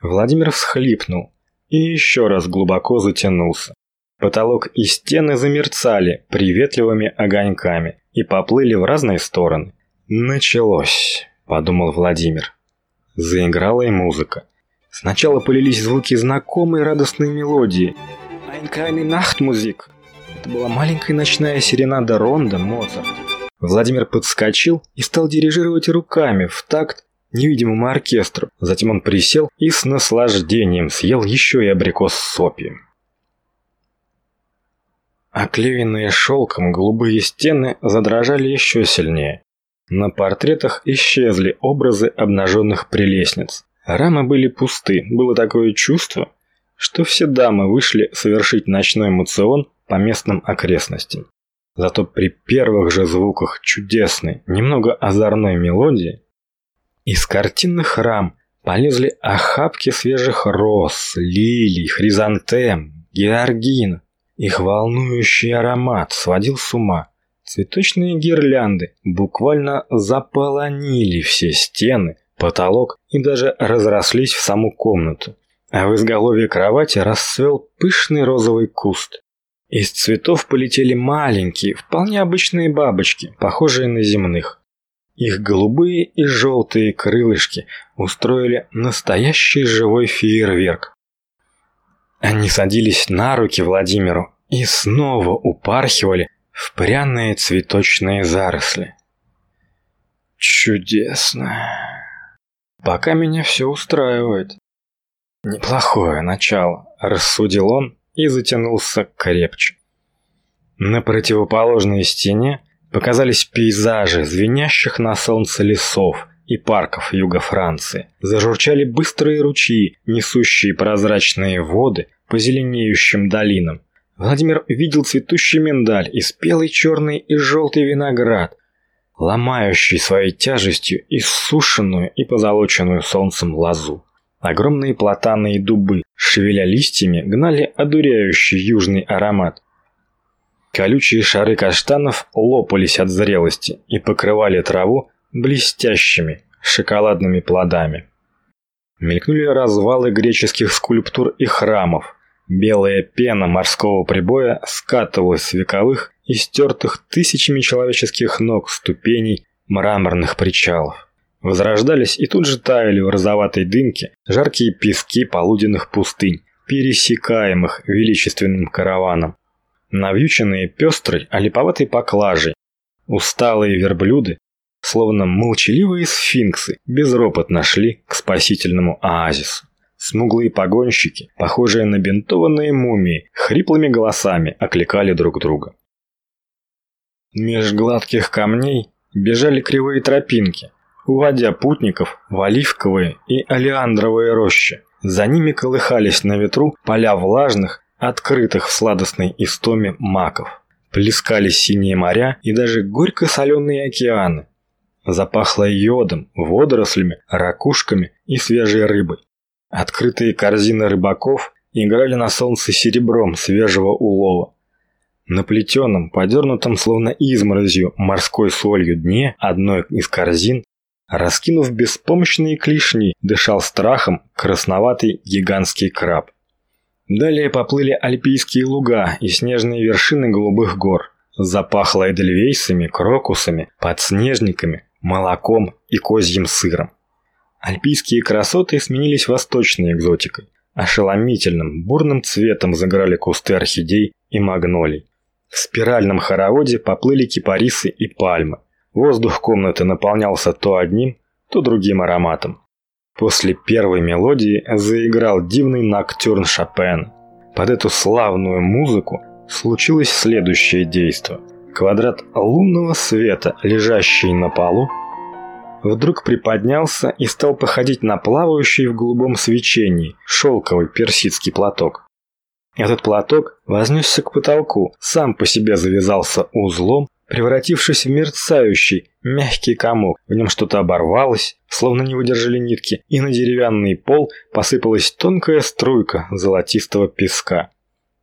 Владимир всхлипнул и еще раз глубоко затянулся. Потолок и стены замерцали приветливыми огоньками и поплыли в разные стороны. «Началось», — подумал Владимир. Заиграла и музыка. Сначала полились звуки знакомой радостной мелодии. «Ein kleine Nachtmusik». Это была маленькая ночная серенада Ронда Моцарт. Владимир подскочил и стал дирижировать руками в такт невидимому оркестру. Затем он присел и с наслаждением съел еще и абрикос с опием. Оклеенные шелком голубые стены задрожали еще сильнее. На портретах исчезли образы обнаженных прелестниц. Рамы были пусты, было такое чувство, что все дамы вышли совершить ночной мацион по местным окрестностям. Зато при первых же звуках чудесной, немного озорной мелодии из картинных рам полезли охапки свежих роз, лилий, хризантем, георгин. Их волнующий аромат сводил с ума. Цветочные гирлянды буквально заполонили все стены, потолок и даже разрослись в саму комнату. А в изголовье кровати расцвел пышный розовый куст. Из цветов полетели маленькие, вполне обычные бабочки, похожие на земных. Их голубые и желтые крылышки устроили настоящий живой фейерверк. Они садились на руки Владимиру и снова упархивали в пряные цветочные заросли. Чудесно. Пока меня все устраивает. Неплохое начало, рассудил он и затянулся крепче. На противоположной стене показались пейзажи звенящих на солнце лесов и парков юга Франции. Зажурчали быстрые ручьи, несущие прозрачные воды по зеленеющим долинам. Владимир видел цветущий миндаль и спелый черный и желтый виноград, ломающий своей тяжестью иссушенную и позолоченную солнцем лозу. Огромные платаны и дубы, шевеля листьями, гнали одуряющий южный аромат. Колючие шары каштанов лопались от зрелости и покрывали траву блестящими шоколадными плодами. Мелькнули развалы греческих скульптур и храмов, Белая пена морского прибоя скатывалась с вековых и стертых тысячами человеческих ног ступеней мраморных причалов. Возрождались и тут же таяли в розоватой дымке жаркие пески полуденных пустынь, пересекаемых величественным караваном. Навьюченные пестрой, а поклажей, усталые верблюды, словно молчаливые сфинксы, безропотно шли к спасительному оазису. Смуглые погонщики, похожие на бинтованные мумии, хриплыми голосами окликали друг друга. Меж гладких камней бежали кривые тропинки, уводя путников в оливковые и олеандровые рощи. За ними колыхались на ветру поля влажных, открытых в сладостной истоме маков. Плескались синие моря и даже горько-соленые океаны. Запахло йодом, водорослями, ракушками и свежей рыбой. Открытые корзины рыбаков играли на солнце серебром свежего улова. На плетеном, подернутом словно изморозью морской солью дне одной из корзин, раскинув беспомощные клешни, дышал страхом красноватый гигантский краб. Далее поплыли альпийские луга и снежные вершины голубых гор. Запахло эдельвейсами, крокусами, подснежниками, молоком и козьим сыром. Альпийские красоты сменились восточной экзотикой. Ошеломительным, бурным цветом загорали кусты орхидей и магнолий. В спиральном хороводе поплыли кипарисы и пальмы. Воздух комнаты наполнялся то одним, то другим ароматом. После первой мелодии заиграл дивный ноктюрн Шопена. Под эту славную музыку случилось следующее действо. Квадрат лунного света, лежащий на полу, вдруг приподнялся и стал походить на плавающий в голубом свечении шелковый персидский платок. Этот платок вознесся к потолку, сам по себе завязался узлом, превратившись в мерцающий, мягкий комок. В нем что-то оборвалось, словно не выдержали нитки, и на деревянный пол посыпалась тонкая струйка золотистого песка.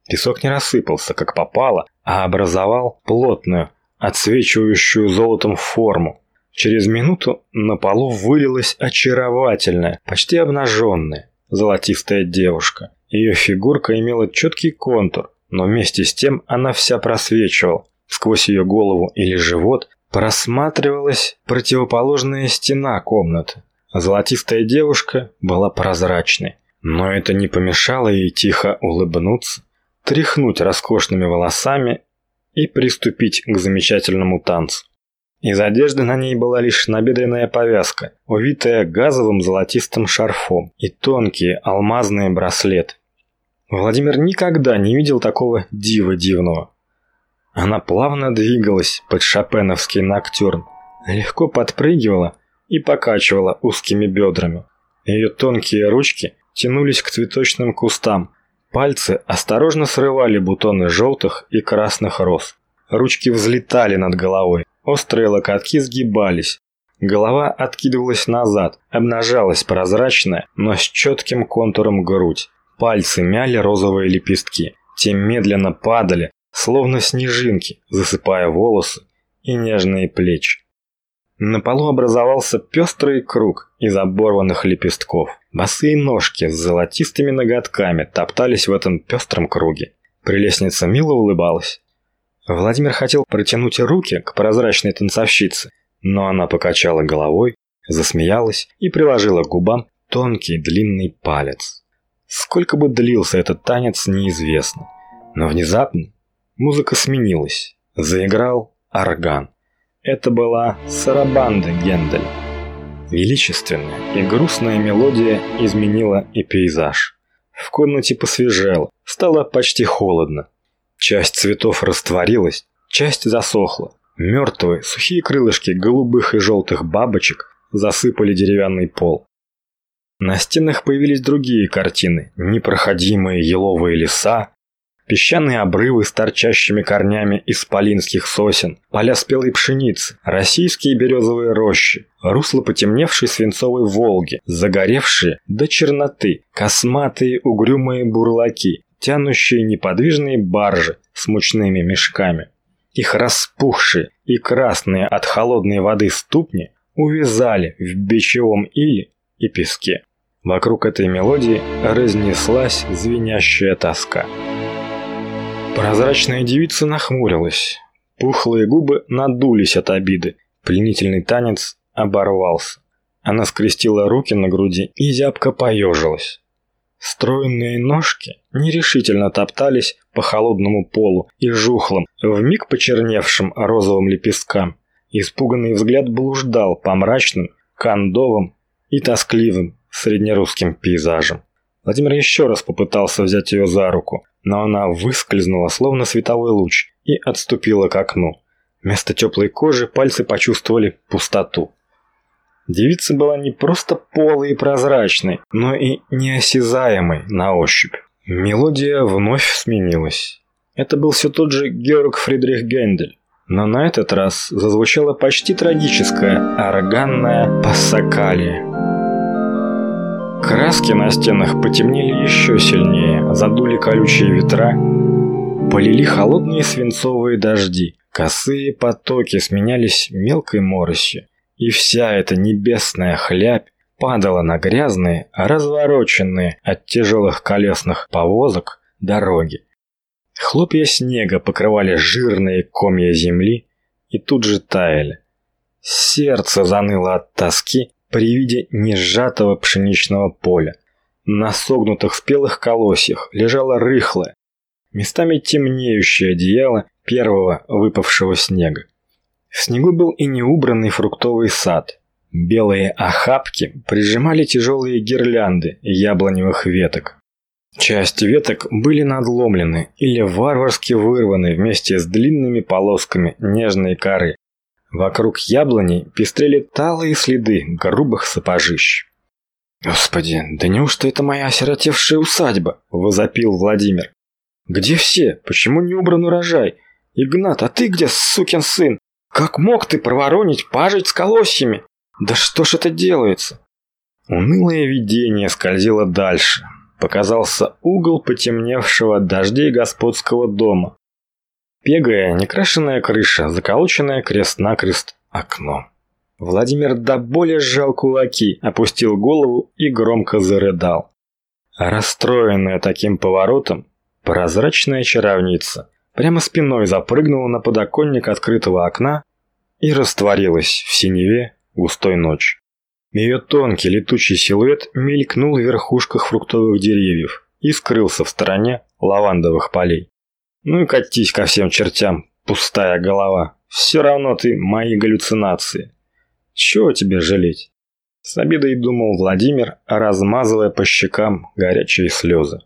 Песок не рассыпался, как попало, а образовал плотную, отсвечивающую золотом форму. Через минуту на полу вылилась очаровательная, почти обнаженная, золотистая девушка. Ее фигурка имела четкий контур, но вместе с тем она вся просвечивала. Сквозь ее голову или живот просматривалась противоположная стена комнаты. Золотистая девушка была прозрачной, но это не помешало ей тихо улыбнуться, тряхнуть роскошными волосами и приступить к замечательному танцу. Из одежды на ней была лишь набедренная повязка, увитая газовым золотистым шарфом и тонкие алмазные браслеты. Владимир никогда не видел такого дива дивного. Она плавно двигалась под шопеновский ноктюрн, легко подпрыгивала и покачивала узкими бедрами. Ее тонкие ручки тянулись к цветочным кустам, пальцы осторожно срывали бутоны желтых и красных роз. Ручки взлетали над головой, острые локотки сгибались, голова откидывалась назад, обнажалась прозрачная, но с четким контуром грудь. Пальцы мяли розовые лепестки. Те медленно падали, словно снежинки, засыпая волосы и нежные плечи. На полу образовался пестрый круг из оборванных лепестков. Босые ножки с золотистыми ноготками топтались в этом пестром круге. Прелестница мило улыбалась. Владимир хотел протянуть руки к прозрачной танцовщице, но она покачала головой, засмеялась и приложила к губам тонкий длинный палец. Сколько бы длился этот танец, неизвестно. Но внезапно музыка сменилась. Заиграл орган. Это была сарабанда Генделя. Величественная и грустная мелодия изменила и пейзаж. В комнате посвежело, стало почти холодно. Часть цветов растворилась, часть засохла. Мертвые, сухие крылышки голубых и желтых бабочек засыпали деревянный пол. На стенах появились другие картины. Непроходимые еловые леса, песчаные обрывы с торчащими корнями исполинских сосен, поля спелой пшеницы, российские березовые рощи, русло потемневшей свинцовой Волги, загоревшие до черноты, косматые угрюмые бурлаки, тянущие неподвижные баржи с мучными мешками. Их распухшие и красные от холодной воды ступни увязали в бичевом иле и песке. Вокруг этой мелодии разнеслась звенящая тоска. Прозрачная девица нахмурилась. Пухлые губы надулись от обиды. Пленительный танец оборвался. Она скрестила руки на груди и зябко поежилась. Стройные ножки нерешительно топтались по холодному полу и жухлым, вмиг почерневшим розовым лепесткам. Испуганный взгляд блуждал по мрачным, кондовым и тоскливым среднерусским пейзажем. Владимир еще раз попытался взять ее за руку, но она выскользнула, словно световой луч, и отступила к окну. Вместо теплой кожи пальцы почувствовали пустоту. Девица была не просто полой и прозрачной, но и неосязаемой на ощупь. Мелодия вновь сменилась. Это был все тот же Георг Фридрих Гендель, но на этот раз зазвучала почти трагическая, органная пассакалия. Краски на стенах потемнели еще сильнее, задули колючие ветра, полили холодные свинцовые дожди, косые потоки сменялись мелкой моросью, и вся эта небесная хлябь падала на грязные, развороченные от тяжелых колесных повозок дороги. Хлопья снега покрывали жирные комья земли и тут же таяли. Сердце заныло от тоски при виде несжатого пшеничного поля. На согнутых спелых колосьях лежало рыхлое, местами темнеющее одеяло первого выпавшего снега. В снегу был и неубранный фруктовый сад. Белые охапки прижимали тяжелые гирлянды яблоневых веток. Часть веток были надломлены или варварски вырваны вместе с длинными полосками нежной коры, Вокруг яблони пестрели талые следы грубых сапожищ. «Господи, да неужто это моя осиротевшая усадьба?» – возопил Владимир. «Где все? Почему не убран урожай? «Игнат, а ты где, сукин сын? Как мог ты проворонить пажить с колосьями? Да что ж это делается?» Унылое видение скользило дальше. Показался угол потемневшего от дождей господского дома. Пегая, некрашенная крыша, заколоченное крест-накрест окно. Владимир до боли сжал кулаки, опустил голову и громко зарыдал. Расстроенная таким поворотом, прозрачная чаровница прямо спиной запрыгнула на подоконник открытого окна и растворилась в синеве густой ночи. Ее тонкий летучий силуэт мелькнул в верхушках фруктовых деревьев и скрылся в стороне лавандовых полей. Ну и катись ко всем чертям, пустая голова. Все равно ты мои галлюцинации. Чего тебе жалеть? С обидой думал Владимир, размазывая по щекам горячие слезы.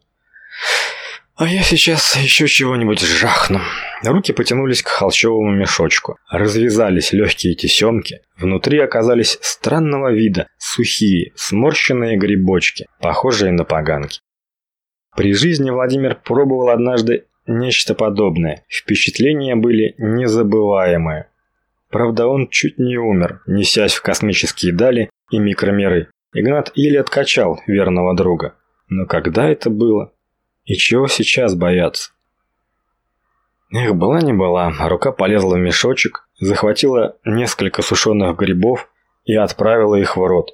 А я сейчас еще чего-нибудь жахну. Руки потянулись к холщовому мешочку. Развязались легкие тесемки. Внутри оказались странного вида, сухие, сморщенные грибочки, похожие на поганки. При жизни Владимир пробовал однажды нечто подобное. Впечатления были незабываемые. Правда, он чуть не умер, несясь в космические дали и микромиры. Игнат еле откачал верного друга. Но когда это было? И чего сейчас бояться? Эх, была не была, рука полезла в мешочек, захватила несколько сушеных грибов и отправила их в рот.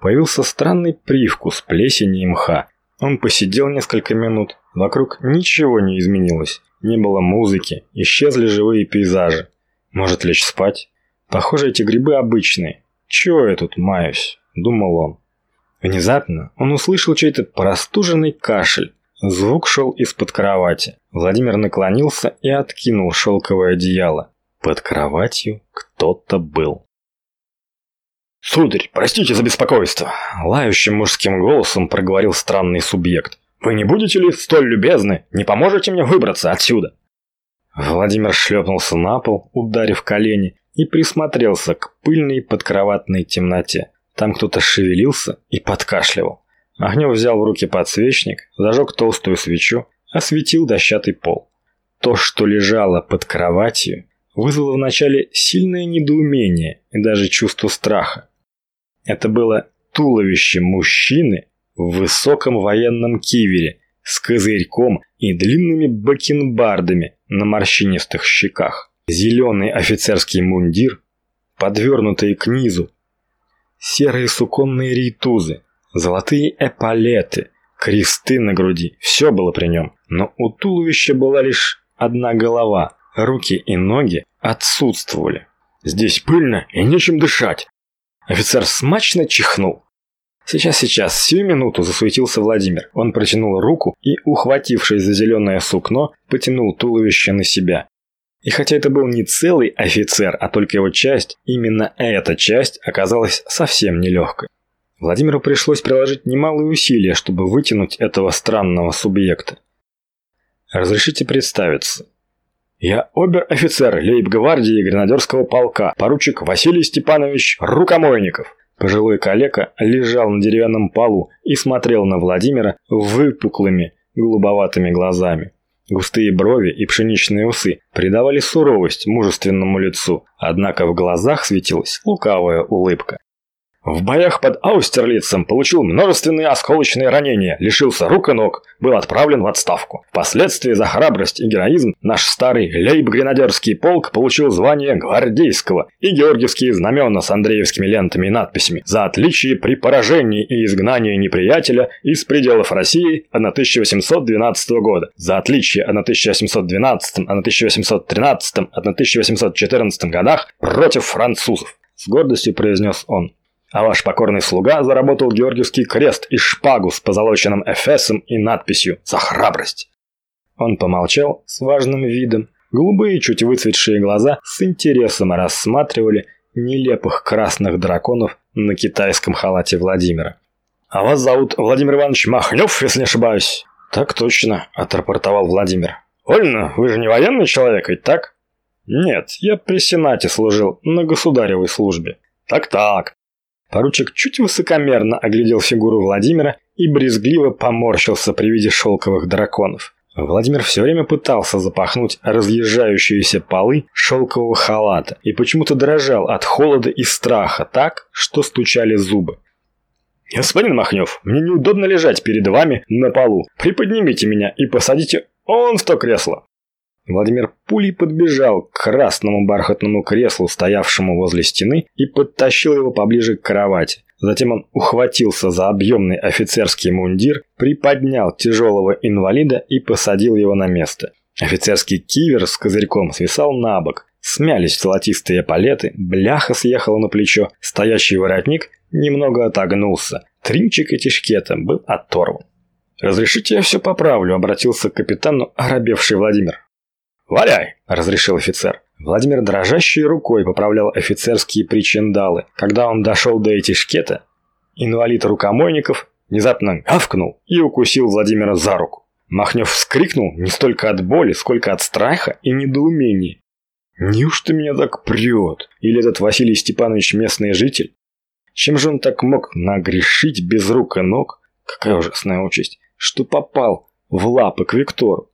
Появился странный привкус плесени и мха. Он посидел несколько минут, вокруг ничего не изменилось. Не было музыки, исчезли живые пейзажи. Может лечь спать? Похоже, эти грибы обычные. Чего я тут маюсь? Думал он. Внезапно он услышал чей-то простуженный кашель. Звук шел из-под кровати. Владимир наклонился и откинул шелковое одеяло. Под кроватью кто-то был. «Сударь, простите за беспокойство!» Лающим мужским голосом проговорил странный субъект. «Вы не будете ли столь любезны? Не поможете мне выбраться отсюда?» Владимир шлепнулся на пол, ударив колени, и присмотрелся к пыльной подкроватной темноте. Там кто-то шевелился и подкашливал. Огнев взял в руки подсвечник, зажег толстую свечу, осветил дощатый пол. То, что лежало под кроватью, вызвало вначале сильное недоумение и даже чувство страха. Это было туловище мужчины в высоком военном кивере с козырьком и длинными бакенбардами на морщинистых щеках. Зеленый офицерский мундир, подвернутый к низу, серые суконные рейтузы, Золотые эполеты, кресты на груди, все было при нем. Но у туловища была лишь одна голова, руки и ноги отсутствовали. «Здесь пыльно и нечем дышать!» Офицер смачно чихнул. «Сейчас, сейчас, сию минуту!» – засуетился Владимир. Он протянул руку и, ухватившись за зеленое сукно, потянул туловище на себя. И хотя это был не целый офицер, а только его часть, именно эта часть оказалась совсем нелегкой. Владимиру пришлось приложить немалые усилия, чтобы вытянуть этого странного субъекта. Разрешите представиться. Я обер-офицер лейб-гвардии гренадерского полка, поручик Василий Степанович Рукомойников. Пожилой калека лежал на деревянном полу и смотрел на Владимира выпуклыми, голубоватыми глазами. Густые брови и пшеничные усы придавали суровость мужественному лицу, однако в глазах светилась лукавая улыбка. В боях под Аустерлицем получил множественные осколочные ранения, лишился рук и ног, был отправлен в отставку. Впоследствии за храбрость и героизм наш старый лейб-гренадерский полк получил звание гвардейского и георгиевские знамена с андреевскими лентами и надписями за отличие при поражении и изгнании неприятеля из пределов России 1812 года, за отличие 1812, 1813, 1814 годах против французов. С гордостью произнес он. А ваш покорный слуга заработал Георгиевский крест и шпагу с позолоченным эфесом и надписью «За храбрость». Он помолчал с важным видом. Голубые, чуть выцветшие глаза с интересом рассматривали нелепых красных драконов на китайском халате Владимира. «А вас зовут Владимир Иванович Махнев, если не ошибаюсь?» «Так точно», – отрапортовал Владимир. «Вольно, вы же не военный человек, ведь так?» «Нет, я при Сенате служил, на государевой службе». «Так-так, Поручик чуть высокомерно оглядел фигуру Владимира и брезгливо поморщился при виде шелковых драконов. Владимир все время пытался запахнуть разъезжающиеся полы шелкового халата и почему-то дрожал от холода и страха так, что стучали зубы. «Господин Махнев, мне неудобно лежать перед вами на полу. Приподнимите меня и посадите он в то кресло». Владимир пулей подбежал к красному бархатному креслу, стоявшему возле стены, и подтащил его поближе к кровати. Затем он ухватился за объемный офицерский мундир, приподнял тяжелого инвалида и посадил его на место. Офицерский кивер с козырьком свисал на бок. Смялись золотистые палеты, бляха съехала на плечо, стоящий воротник немного отогнулся. Тринчик этишкета был оторван. «Разрешите я все поправлю», — обратился к капитану оробевший Владимир. «Валяй!» – разрешил офицер. Владимир дрожащей рукой поправлял офицерские причиндалы. Когда он дошел до этишкета, инвалид рукомойников внезапно гавкнул и укусил Владимира за руку. Махнев вскрикнул не столько от боли, сколько от страха и недоумения. «Неужто меня так прет? Или этот Василий Степанович местный житель? Чем же он так мог нагрешить без рук и ног? Какая ужасная участь, что попал в лапы к Виктору.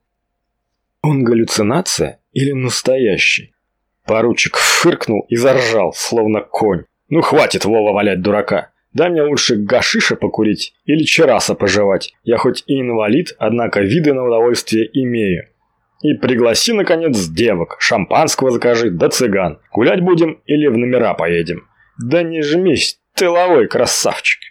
Он галлюцинация или настоящий? Поручик фыркнул и заржал, словно конь. Ну хватит, Вова, валять дурака. Дай мне лучше гашиша покурить или чераса пожевать. Я хоть и инвалид, однако виды на удовольствие имею. И пригласи, наконец, девок, шампанского закажи, да цыган. Гулять будем или в номера поедем? Да не жмись, тыловой красавчик.